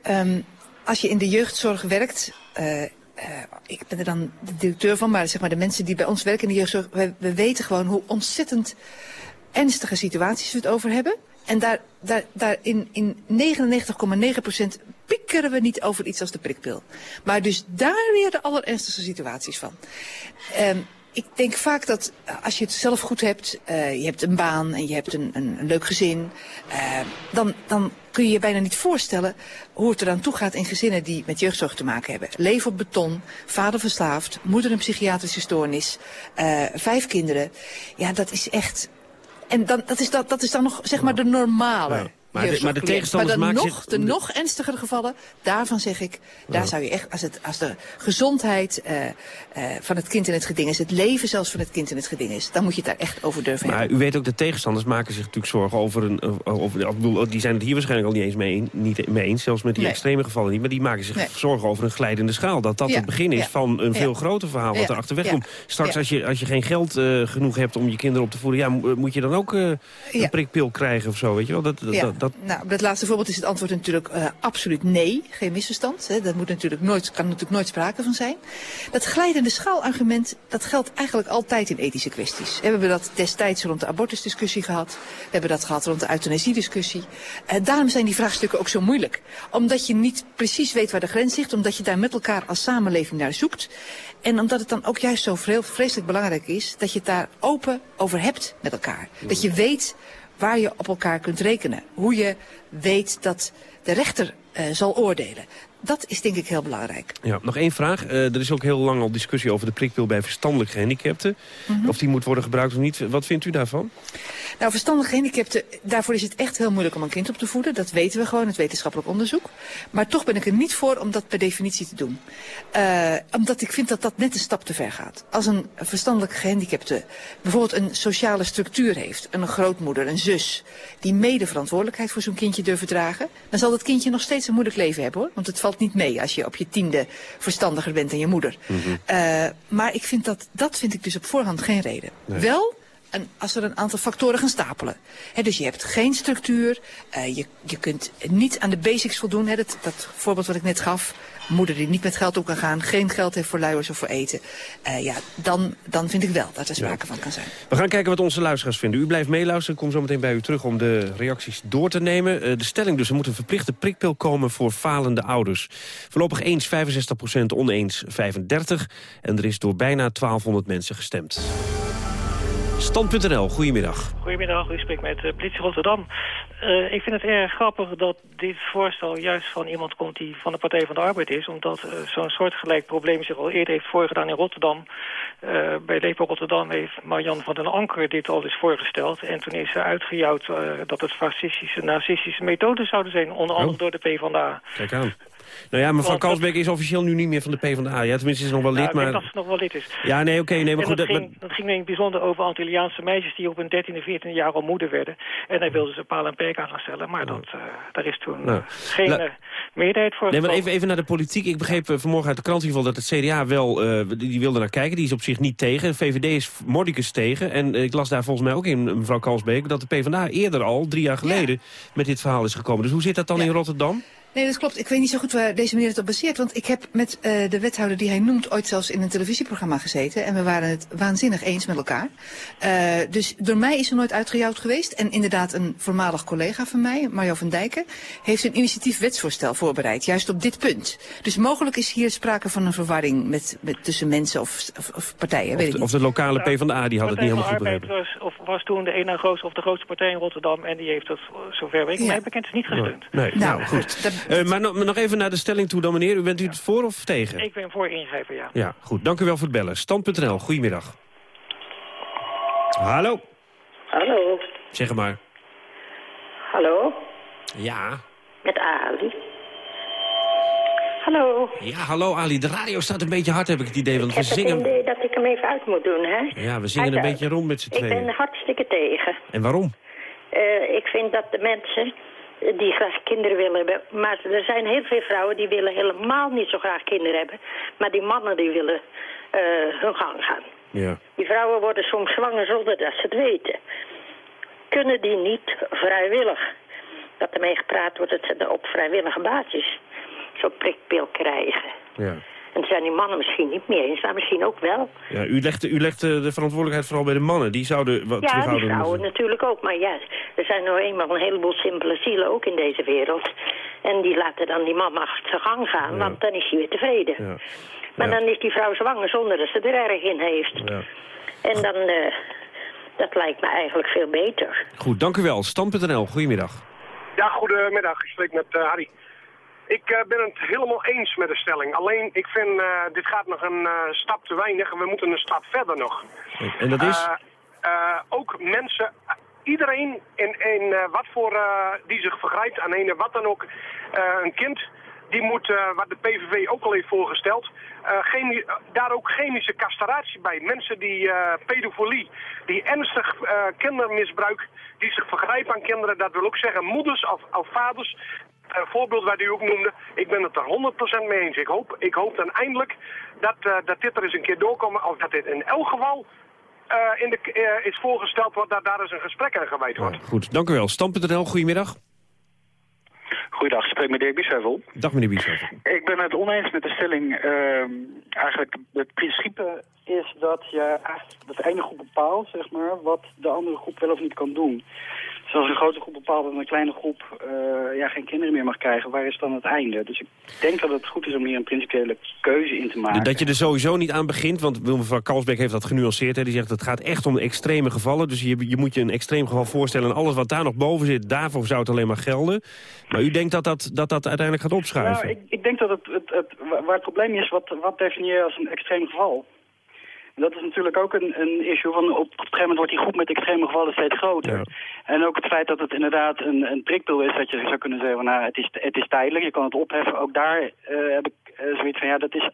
ehm, als je in de jeugdzorg werkt... eh, eh, ik ben er dan de directeur van, maar zeg maar de mensen die bij ons werken in de jeugdzorg... we, we weten gewoon hoe ontzettend ernstige situaties we het over hebben. En daar, daar, daar in, in 99,9% piekeren we niet over iets als de prikpil. Maar dus daar weer de allerernstigste situaties van. Ehm, ik denk vaak dat eh, als je het zelf goed hebt, eh, je hebt een baan en je hebt een, een, leuk gezin, eh, dan, dan kun je je bijna niet voorstellen hoe het eraan toe gaat in gezinnen die met jeugdzorg te maken hebben. Leven op beton, vader verslaafd, moeder een psychiatrische stoornis, vijf kinderen. Ja, dat is echt... En dan, dat, is dat, dat is dan nog zeg maar de normale Maar de- maar de tegenstanders maar maken nog, zich- de nog ernstigere gevallen, daarvan zeg ik, daar Ja. zou je echt, als, het, als de gezondheid eh, eh, van het kind in het geding is, het leven zelfs van het kind in het geding is, dan moet je het daar echt over durven Maar hebben. u weet ook, de tegenstanders maken zich natuurlijk zorgen over een... Over, ik bedoel, die zijn het hier waarschijnlijk al niet eens mee, niet mee eens. Zelfs met die Nee. extreme gevallen niet. Maar die maken zich Nee. zorgen over een glijdende schaal. Dat dat Ja, het begin is ja. van een veel groter verhaal wat er achterweg komt. Straks als, je, als je geen geld eh, genoeg hebt om je kinderen op te voeden... Ja, mo- moet je dan ook eh, een prikpil krijgen of zo, weet je wel? Dat, dat, dat, nou, op dat laatste voorbeeld is het antwoord natuurlijk eh, absoluut nee. Geen misverstand. Hè. Dat moet natuurlijk nooit, kan natuurlijk nooit sprake van zijn. Dat glijdende schaalargument, dat geldt eigenlijk altijd in ethische kwesties. We hebben dat destijds rond de abortusdiscussie gehad. We hebben dat gehad rond de euthanasiediscussie. Eh, daarom zijn die vraagstukken ook zo moeilijk. Omdat je niet precies weet waar de grens ligt. Omdat je daar met elkaar als samenleving naar zoekt. En omdat het dan ook juist zo vre- vreselijk belangrijk is... dat je het daar open over hebt met elkaar. Dat je weet waar je op elkaar kunt rekenen. Hoe je weet dat de rechter eh, zal oordelen. Dat is denk ik heel belangrijk. Ja, nog één vraag. Eh, er is ook heel lang al discussie over de prikpil bij verstandelijk gehandicapten. Mhm. Of die moet worden gebruikt of niet. Wat vindt u daarvan? Nou, verstandig gehandicapten, daarvoor is het echt heel moeilijk om een kind op te voeden. Dat weten we gewoon, het wetenschappelijk onderzoek. Maar toch ben ik er niet voor om dat per definitie te doen. Eh, omdat ik vind dat dat net een stap te ver gaat. Als een verstandelijk gehandicapte bijvoorbeeld een sociale structuur heeft, een grootmoeder, een zus, die mede verantwoordelijkheid voor zo'n kindje durven dragen, dan zal dat kindje nog steeds een moeilijk leven hebben hoor. Want het valt niet mee als je op je tiende verstandiger bent dan je moeder. Eh, maar ik vind dat, dat vind ik dus op voorhand geen reden. Nee. Wel en als er een aantal factoren gaan stapelen. Dus je hebt geen structuur, eh, je, je kunt niet aan de basics voldoen. Dat, dat voorbeeld wat ik net gaf, moeder die niet met geld om kan gaan, geen geld heeft voor luiers of voor eten. Eh, ja, dan, dan vind ik wel dat er sprake van kan zijn. We gaan kijken wat onze luisteraars vinden. U blijft meeluisteren. Ik kom zo meteen bij u terug om de reacties door te nemen. Eh, de stelling dus, er moet een verplichte prikpil komen voor falende ouders. Voorlopig eens 65% oneens 35. En er is door bijna 1200 mensen gestemd. Stand.nl, goedemiddag. Goedemiddag, u spreekt met de politie Rotterdam. Eh, ik vind het erg grappig dat dit voorstel juist van iemand komt die van de Partij van de Arbeid is. Omdat eh, zo'n soortgelijk probleem zich al eerder heeft voorgedaan in Rotterdam. Eh, bij Lepo Rotterdam heeft Marjan van den Anker dit al eens voorgesteld. En toen is ze uitgejouwd eh, dat het fascistische, nazistische methoden zouden zijn. Onder andere Oh. door de PvdA. Kijk aan. Nou ja, mevrouw Kalsbeek is officieel nu niet meer van de PvdA. Ja, tenminste is nog wel lid, ik denk maar... dat ze nog wel lid is. Ja, nee, oké, nee, maar en goed. dat, dat- ging, dat ging in het bijzonder over Antilliaanse meisjes die op hun 13e, 14e jaar al moeder werden. En daar wilden ze paal en perk aan gaan stellen. Maar dat, eh, daar is toen Nou, geen la- eh, meerderheid voor Nee, maar even, even naar de politiek. Ik begreep eh, vanmorgen uit de krant in ieder geval dat het CDA wel, die, wilde naar kijken. Die is op zich niet tegen. VVD is mordicus tegen. En ik las daar volgens mij ook in, mevrouw Kalsbeek, dat de PvdA eerder al, drie jaar geleden, met dit verhaal is gekomen. Dus hoe zit dat dan in Rotterdam? Nee, dat klopt. Ik weet niet zo goed waar deze meneer het op baseert. Want ik heb met eh, de wethouder die hij noemt ooit zelfs in een televisieprogramma gezeten. En we waren het waanzinnig eens met elkaar. Eh, dus door mij is er nooit uitgejouwd geweest. En inderdaad een voormalig collega van mij, Mario van Dijken, heeft een initiatief wetsvoorstel voorbereid. Juist op dit punt. Dus mogelijk is hier sprake van een verwarring met, met, tussen mensen of, of, of partijen. weet Of ik de, niet. of de lokale PvdA, die had het niet helemaal goed begrepen. of was toen de ene grootste of de grootste partij in Rotterdam. En die heeft het, eh, zover weet ik mij bekend, is niet gesteund. Nee, nou, goed. Eh, maar, no- maar nog even naar de stelling toe dan, meneer. U bent u het voor of tegen? Ik ben voor ingrijpen, ja. Ja, goed. Dank u wel voor het bellen. Stand.nl, goedemiddag. Hallo. Hallo. Zeg maar. Hallo. Ja. Met Ali. Hallo. Ja, hallo Ali. De radio staat een beetje hard, heb ik het idee. Want Ik we heb het idee dat ik hem even uit moet doen, hè? Ja, we zingen een Uit, beetje rond met z'n Ik ben tweeën. er hartstikke tegen. En waarom? Eh, ik vind dat de mensen eh, die graag kinderen willen hebben... maar er zijn heel veel vrouwen die willen helemaal niet zo graag kinderen hebben... maar die mannen die willen eh, hun gang gaan. Ja. Die vrouwen worden soms zwanger zonder dat ze het weten. Kunnen die niet vrijwillig, dat ermee gepraat wordt dat ze op vrijwillige basis zo'n prikpil krijgen? Ja. En zijn die mannen misschien niet mee eens, maar misschien ook wel. Ja, u legt, u legt de verantwoordelijkheid vooral bij de mannen. Die zouden wat Ja, die vrouwen natuurlijk ook. Maar ja, er zijn nou eenmaal een heleboel simpele zielen ook in deze wereld. En die laten dan die man achter zijn gang gaan, want dan is hij weer tevreden. Ja. Maar Ja. dan is die vrouw zwanger zonder dat ze er erg in heeft. Ja. En dan, eh, dat lijkt me eigenlijk veel beter. Goed, dank u wel. Stand.nl, goedemiddag. Ja, goedemiddag. Ik spreek met eh, Harry. Ik eh, ben het helemaal eens met de stelling. Alleen, ik vind, eh, dit gaat nog een eh, stap te weinig. We moeten een stap verder nog. En dat is? Ook mensen, iedereen in, in wat voor, die zich vergrijpt aan een wat dan ook, een kind, die moet, wat de PVV ook al heeft voorgesteld, daar ook chemische castratie bij. Mensen die pedofilie, die ernstig kindermisbruik, die zich vergrijpen aan kinderen, dat wil ook zeggen moeders of, of vaders. Een voorbeeld wat u ook noemde, ik ben het er 100% mee eens. Ik hoop, ik hoop dan eindelijk dat, eh, dat dit er eens een keer doorkomt, of dat dit in elk geval eh, in de, eh, is voorgesteld wordt, dat daar eens een gesprek aan gewijd wordt. Goed, dank u wel. Stam.nl, goedemiddag. Goeiedag, ik spreek met Dirk Biesheuvel. Dag meneer Biesheuvel. Ik ben het oneens met de stelling. ehm, eigenlijk het principe is dat je dat de ene groep bepaalt, zeg maar, wat de andere groep wel of niet kan doen. Dus als een grote groep bepaalt dat een kleine groep eh, ja, geen kinderen meer mag krijgen, waar is dan het einde? Dus ik denk dat het goed is om hier een principiële keuze in te maken. Dat je er sowieso niet aan begint, want mevrouw Kalsbeek heeft dat genuanceerd. Hè. Die zegt het gaat echt om extreme gevallen. Dus je, je moet je een extreem geval voorstellen. En alles wat daar nog boven zit, daarvoor zou het alleen maar gelden. Maar u denkt dat dat, dat, dat uiteindelijk gaat opschuiven? Nou, ik, ik denk dat het, het, het, waar het probleem is, wat, wat definieer je als een extreem geval? Dat is natuurlijk ook een, een issue van op, een gegeven moment wordt die groep met extreme gevallen steeds groter. En ook het feit dat het inderdaad een, een prikpil is, dat je zou kunnen zeggen van nou, het is, het is tijdelijk, je kan het opheffen. Ook daar eh, heb ik eh, zoiets van ja, dat is...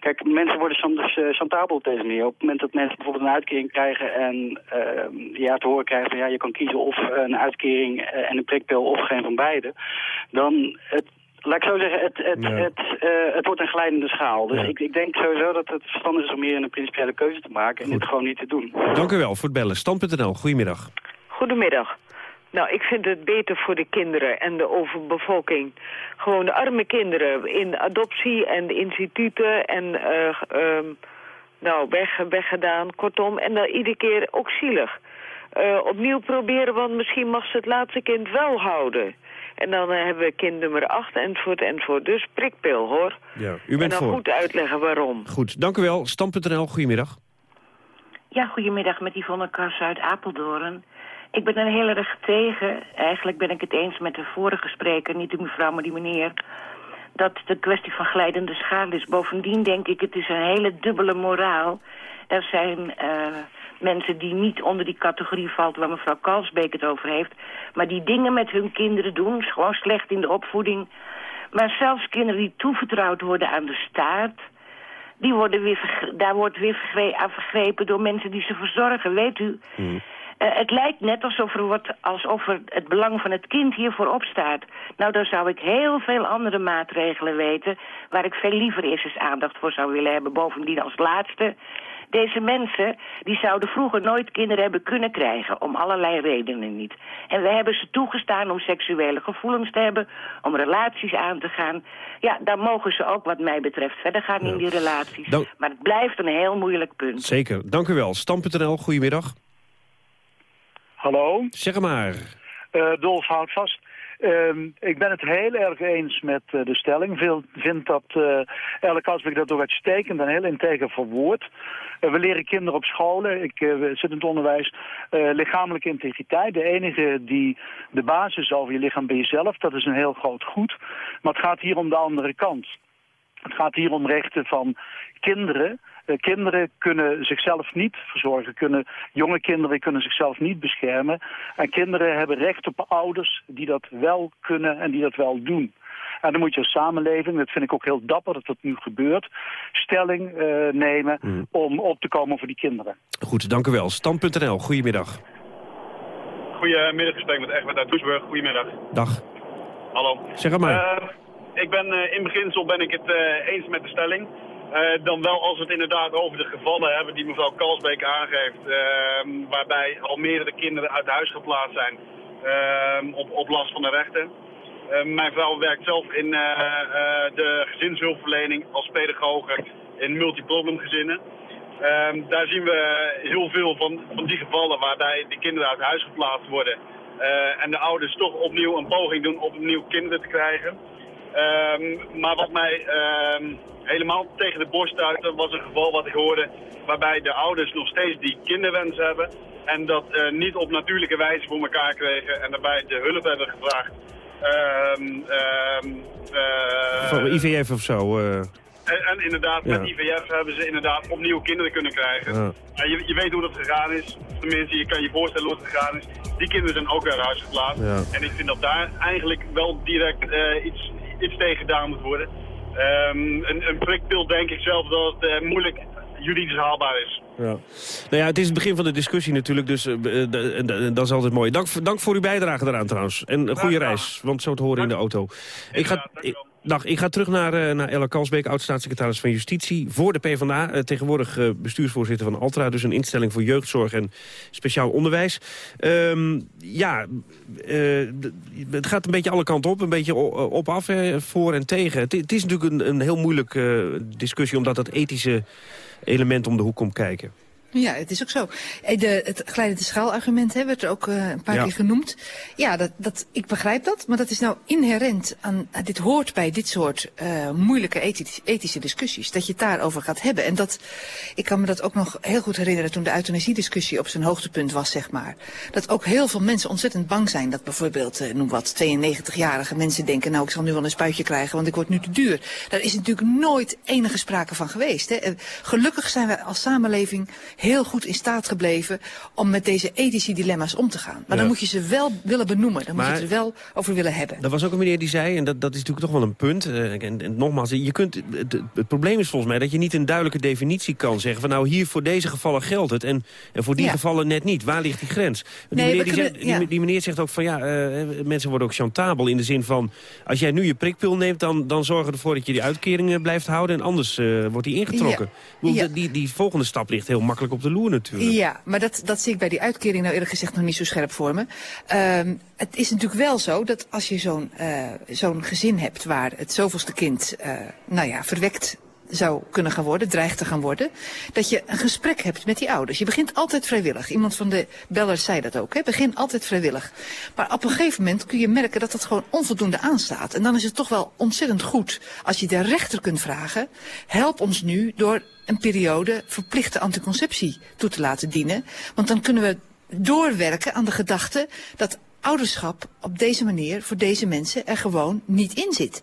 Kijk, mensen worden soms uh, chantabel op deze manier. Op het moment dat mensen bijvoorbeeld een uitkering krijgen en uh, ja, te horen krijgen van ja, je kan kiezen of een uitkering en een prikpil of geen van beide. Dan het, Laat ik zo zeggen, het, het, ja. het, uh, het wordt een glijdende schaal. Dus ja. ik, ik, denk sowieso dat het verstandig is om hier een principiële keuze te maken en Goed. dit gewoon niet te doen. Dank u wel voor het bellen. Stand.nl, goedemiddag. Goedemiddag. Nou, ik vind het beter voor de kinderen en de overbevolking. Gewoon de arme kinderen in adoptie en de instituten en uh, uh, nou, weg, weggedaan, kortom. En dan iedere keer ook zielig. Uh, opnieuw proberen, want misschien mag ze het laatste kind wel houden. En dan uh, hebben we kind nummer 8 enzovoort enzovoort. Dus prikpil hoor. Ja, u bent en dan voor. goed uitleggen waarom. Goed, dank u wel. Stam.nl, goedemiddag. Ja, goedemiddag met Yvonne Kars uit Apeldoorn. Ik ben er heel erg tegen. Eigenlijk ben ik het eens met de vorige spreker, niet de mevrouw, maar die meneer. Dat de kwestie van glijdende schaal is. Bovendien denk ik, het is een hele dubbele moraal. Er zijn uh, mensen die niet onder die categorie valt waar mevrouw Kalsbeek het over heeft. Maar die dingen met hun kinderen doen, gewoon slecht in de opvoeding. Maar zelfs kinderen die toevertrouwd worden aan de staat... Die worden weer daar wordt weer aan vergrepen door mensen die ze verzorgen, weet u. Mm. Uh, het lijkt net alsof er, wordt, alsof er het belang van het kind hier voorop staat. Nou, dan zou ik heel veel andere maatregelen weten... waar ik veel liever eerst eens aandacht voor zou willen hebben. Bovendien als laatste... Deze mensen die zouden vroeger nooit kinderen hebben kunnen krijgen, om allerlei redenen niet. En we hebben ze toegestaan om seksuele gevoelens te hebben, om relaties aan te gaan. Ja, dan mogen ze ook wat mij betreft verder gaan ja. in die relaties. Dan... Maar het blijft een heel moeilijk punt. Zeker, dank u wel. Stam.nl, goedemiddag. Hallo. Zeg maar. Uh, Dolf houdt vast. Uh, ik ben het heel erg eens met uh, de stelling. Ik vind dat uh, Elke Kasbeek dat ook uitstekend en heel integer verwoord. Uh, we leren kinderen op scholen, ik zit in het onderwijs, lichamelijke integriteit. De enige die de basis over je lichaam ben jezelf, dat is een heel groot goed. Maar het gaat hier om de andere kant. Het gaat hier om rechten van kinderen... Uh, kinderen kunnen zichzelf niet verzorgen, kunnen, jonge kinderen kunnen zichzelf niet beschermen. En kinderen hebben recht op ouders die dat wel kunnen en die dat wel doen. En dan moet je als samenleving, dat vind ik ook heel dapper dat dat nu gebeurt, stelling uh, nemen mm. om op te komen voor die kinderen. Goed, dank u wel. Stand.nl, goedemiddag. Goedemiddag, gesprek met Egbert uit Doesburg. Goedemiddag. Dag. Hallo. Zeg het maar. Uh, ik ben, uh, in beginsel ben ik het uh, eens met de stelling. Uh, dan wel als we het inderdaad over de gevallen hebben die mevrouw Kalsbeek aangeeft. Uh, waarbij al meerdere kinderen uit huis geplaatst zijn uh, op, op last van de rechten. mijn vrouw werkt zelf in de gezinshulpverlening als pedagoge in multiproblemgezinnen. Ehm, daar zien we heel veel van, van die gevallen waarbij de kinderen uit huis geplaatst worden. en de ouders toch opnieuw een poging doen om opnieuw kinderen te krijgen. Um, maar wat mij um, helemaal tegen de borst stuitte was een geval wat ik hoorde... waarbij de ouders nog steeds die kinderwens hebben... en dat uh, niet op natuurlijke wijze voor elkaar kregen... en daarbij de hulp hebben gevraagd. Um, uh, Van IVF of zo? Uh... En, en inderdaad, met Ja. IVF hebben ze inderdaad opnieuw kinderen kunnen krijgen. Ja. Ja, je, je weet hoe dat gegaan is. Tenminste, je kan je voorstellen hoe het gegaan is. Die kinderen zijn ook weer uit huis geplaatst. Ja. En ik vind dat daar eigenlijk wel direct eh, iets, iets tegen gedaan moet worden. Ehm, een, een prikpil denk ik zelf dat het eh, moeilijk juridisch haalbaar is. Ja. Nou ja, het is het begin van de discussie natuurlijk, dus eh, eh, dat is altijd mooi. Dank, voor- dank voor uw bijdrage daaraan trouwens. En een goede reis, want zo te horen in de auto. Ik ga, ik, dag, ik ga terug naar, eh, naar Ella Kalsbeek, oud-staatssecretaris van Justitie... voor de PvdA, eh, tegenwoordig eh, bestuursvoorzitter van Altra... dus een instelling voor jeugdzorg en speciaal onderwijs. Ehm, ja, het gaat een beetje alle kanten op, een beetje o- op-af, hè, voor en tegen. Het, het is natuurlijk een, een heel moeilijke discussie... omdat dat ethische element om de hoek komt kijken. Ja, het is ook zo. Eh, De, het glijdende schaalargument hè, werd er ook eh, een paar Ja. keer genoemd. Ja, dat, dat, ik begrijp dat, maar dat is nou inherent aan... aan dit hoort bij dit soort eh, moeilijke ethisch- ethische discussies. Dat je het daarover gaat hebben. En dat, ik kan me dat ook nog heel goed herinneren toen de euthanasiediscussie op zijn hoogtepunt was, zeg maar. Dat ook heel veel mensen ontzettend bang zijn dat bijvoorbeeld, eh, noem wat, 92-jarige mensen denken... nou, ik zal nu wel een spuitje krijgen, want ik word nu te duur. Daar is natuurlijk nooit enige sprake van geweest. Hè. Eh, Gelukkig zijn wij als samenleving heel goed in staat gebleven om met deze ethische dilemma's om te gaan. Maar Ja. dan moet je ze wel willen benoemen. Dan moet je het er wel over willen hebben. Er was ook een meneer die zei, en dat, dat is natuurlijk toch wel een punt... eh, en, en nogmaals, je kunt, het, het probleem is volgens mij dat je niet een duidelijke definitie kan zeggen... van nou, hier voor deze gevallen geldt het en, en voor die Ja. gevallen net niet. Waar ligt die grens? Die, Nee, meneer, die, kunnen- die, ja. die meneer zegt ook van ja, eh, mensen worden ook chantabel... in de zin van, als jij nu je prikpil neemt... dan, dan zorg ervoor dat je die uitkeringen blijft houden... en anders eh, wordt die ingetrokken. Bedoel. Die, die volgende stap ligt heel makkelijk op de loer natuurlijk. Ja, maar dat, dat zie ik bij die uitkering nou eerlijk gezegd nog niet zo scherp voor me. Ehm, het is natuurlijk wel zo dat als je zo'n eh, zo'n gezin hebt waar het zoveelste kind, eh, nou ja, verwekt zou kunnen gaan worden, dreigt te gaan worden, dat je een gesprek hebt met die ouders. Je begint altijd vrijwillig. Iemand van de bellers zei dat ook, hè? begin altijd vrijwillig. Maar op een gegeven moment kun je merken dat dat gewoon onvoldoende aanstaat. En dan is het toch wel ontzettend goed als je de rechter kunt vragen, help ons nu door een periode verplichte anticonceptie toe te laten dienen. Want dan kunnen we doorwerken aan de gedachte dat ouderschap op deze manier voor deze mensen er gewoon niet in zit.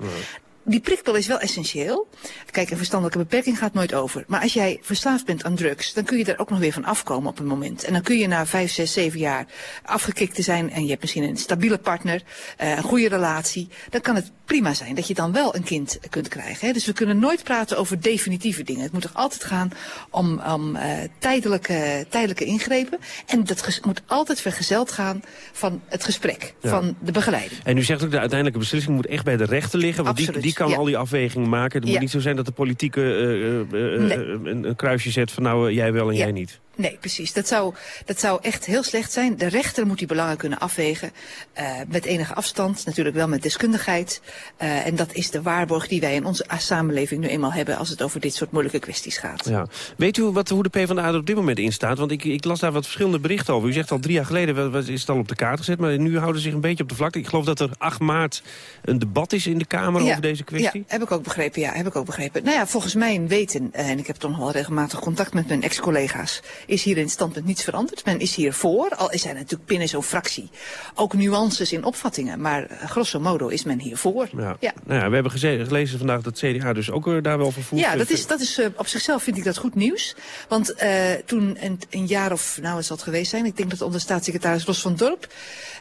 Die prikpil is wel essentieel. Kijk, een verstandelijke beperking gaat nooit over. Maar als jij verslaafd bent aan drugs, dan kun je daar ook nog weer van afkomen op een moment. En dan kun je na vijf, zes, zeven jaar afgekikt te zijn en je hebt misschien een stabiele partner, eh, een goede relatie. Dan kan het prima zijn dat je dan wel een kind kunt krijgen. Dus we kunnen nooit praten over definitieve dingen. Het moet toch altijd gaan om, om eh, tijdelijke, tijdelijke ingrepen. En dat moet altijd vergezeld gaan van het gesprek, Ja. van de begeleiding. En u zegt ook de uiteindelijke beslissing moet echt bij de rechter liggen. Want die, Absoluut, die kan ja. al die afwegingen maken. Het moet niet zo zijn dat de politieke eh, eh, eh, Nee. een, een kruisje zet van nou jij wel en jij niet. Nee, precies. Dat zou, dat zou echt heel slecht zijn. De rechter moet die belangen kunnen afwegen. eh, met enige afstand, natuurlijk wel met deskundigheid. Eh, en dat is de waarborg die wij in onze samenleving nu eenmaal hebben... als het over dit soort moeilijke kwesties gaat. Ja. Weet u wat, hoe de PvdA er op dit moment in staat? Want ik, ik las daar wat verschillende berichten over. U zegt al drie jaar geleden is het al op de kaart gezet... maar nu houden ze zich een beetje op de vlakte. Ik geloof dat er 8 maart een debat is in de Kamer over deze kwestie. Ja, heb ik ook begrepen. Ja, heb ik ook begrepen. Nou ja, volgens mijn weten, eh, en ik heb toch nog wel regelmatig contact met mijn ex-collega's, is hier in het standpunt niets veranderd. Men is hier voor, al zijn er natuurlijk binnen zo'n fractie ook nuances in opvattingen. Maar eh, grosso modo is men hier voor. Ja. Ja. Nou ja, we hebben gelezen vandaag dat CDA dus ook eh, daar wel voor voelt. Ja, dat is, dat is eh, op zichzelf vind ik dat goed nieuws. Want eh, toen een, een jaar of, nou is dat geweest zijn, ik denk dat onder staatssecretaris Ros van Dorp,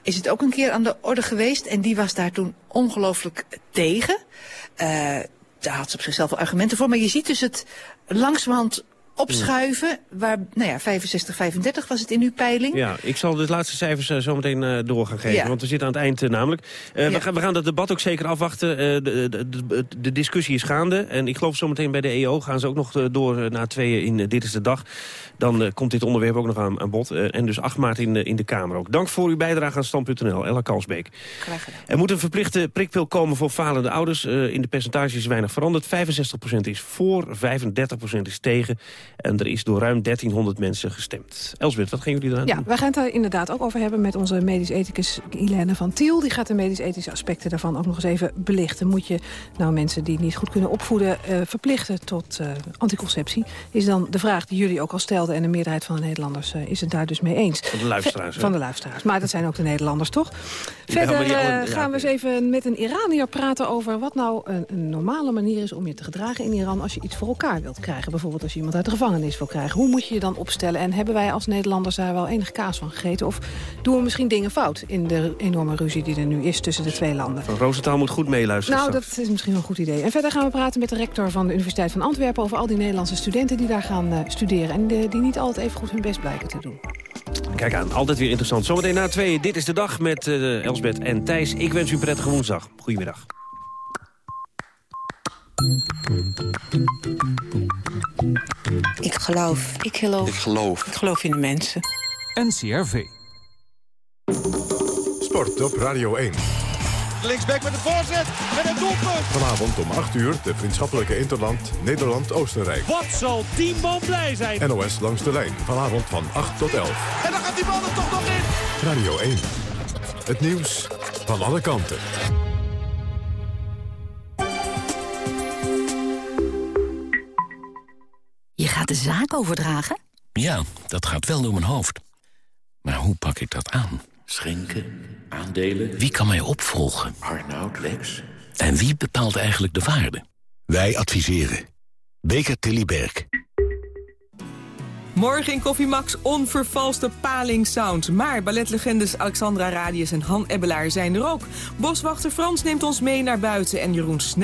is het ook een keer aan de orde geweest. En die was daar toen ongelooflijk tegen. Eh, daar had ze op zichzelf wel argumenten voor. Maar je ziet dus het langzamerhand opschuiven. Waar, nou ja, 65, 35 was het in uw peiling. Ja, ik zal de laatste cijfers eh, zo meteen eh, door gaan geven. Ja. Want we zitten aan het eind eh, namelijk. Eh, we, gaan, we gaan dat debat ook zeker afwachten. Eh, de, de, de, de discussie is gaande. En ik geloof zometeen bij de EO gaan ze ook nog eh, door eh, naar tweeën in eh, Dit is de Dag. Dan eh, komt dit onderwerp ook nog aan, aan bod. Eh, en dus 8 maart in, de- in de Kamer ook. Dank voor uw bijdrage aan Stand.nl. Ella Kalsbeek. Graag gedaan. Er moet een verplichte prikpil komen voor falende ouders. Eh, in de percentages is weinig veranderd. 65% is voor, 35% is tegen. En er is door ruim 1300 mensen gestemd. Elsbeth, wat gaan jullie eraan Ja, doen? wij gaan het daar inderdaad ook over hebben met onze medisch ethicus Ilene van Tiel. Die gaat de medisch-ethische aspecten daarvan ook nog eens even belichten. Moet je nou mensen die niet goed kunnen opvoeden eh, verplichten tot eh, anticonceptie? Is dan de vraag die jullie ook al stelden en de meerderheid van de Nederlanders eh, is het daar dus mee eens. Van de luisteraars? Van de luisteraars, maar dat zijn ook de Nederlanders, toch? Verder alle- ja, gaan we eens even met een Iranier praten over wat nou een, een normale manier is om je te gedragen in Iran als je iets voor elkaar wilt krijgen. Bijvoorbeeld als je iemand uit de gevangenis wil krijgen. Hoe moet je je dan opstellen? En hebben wij als Nederlanders daar wel enig kaas van gegeten? Of doen we misschien dingen fout in de enorme ruzie die er nu is tussen de twee landen? Van Roosentaal moet goed meeluisteren Nou, straks. dat is misschien wel een goed idee. En verder gaan we praten met de rector van de Universiteit van Antwerpen... over al die Nederlandse studenten die daar gaan eh, studeren... en die niet altijd even goed hun best blijken te doen. Kijk aan, altijd weer interessant. Zometeen na tweeën, dit is de dag met eh, Elsbeth en Thijs. Ik wens u een prettige woensdag. Goedemiddag. Ik geloof. Ik geloof. Ik geloof. Ik geloof in de mensen. NCRV. Sport op Radio 1. Linksback met de voorzet en een doelpunt. Vanavond om 8 uur de vriendschappelijke Interland Nederland-Oostenrijk. Wat zal man blij zijn. NOS langs de lijn. Vanavond van 8 tot 11. En dan gaat die bal er toch nog in. Radio 1. Het nieuws van alle kanten. Je gaat de zaak overdragen? Ja, dat gaat wel door mijn hoofd. Maar hoe pak ik dat aan? Schenken, aandelen. Wie kan mij opvolgen? Arnoud, Lex. En wie bepaalt eigenlijk de waarde? Wij adviseren. Beker Tilly Berg. Morgen in Koffie Max onvervalste paling sound. Maar balletlegendes Alexandra Radius en Han Ebbelaar zijn er ook. Boswachter Frans neemt ons mee naar buiten en Jeroen Snel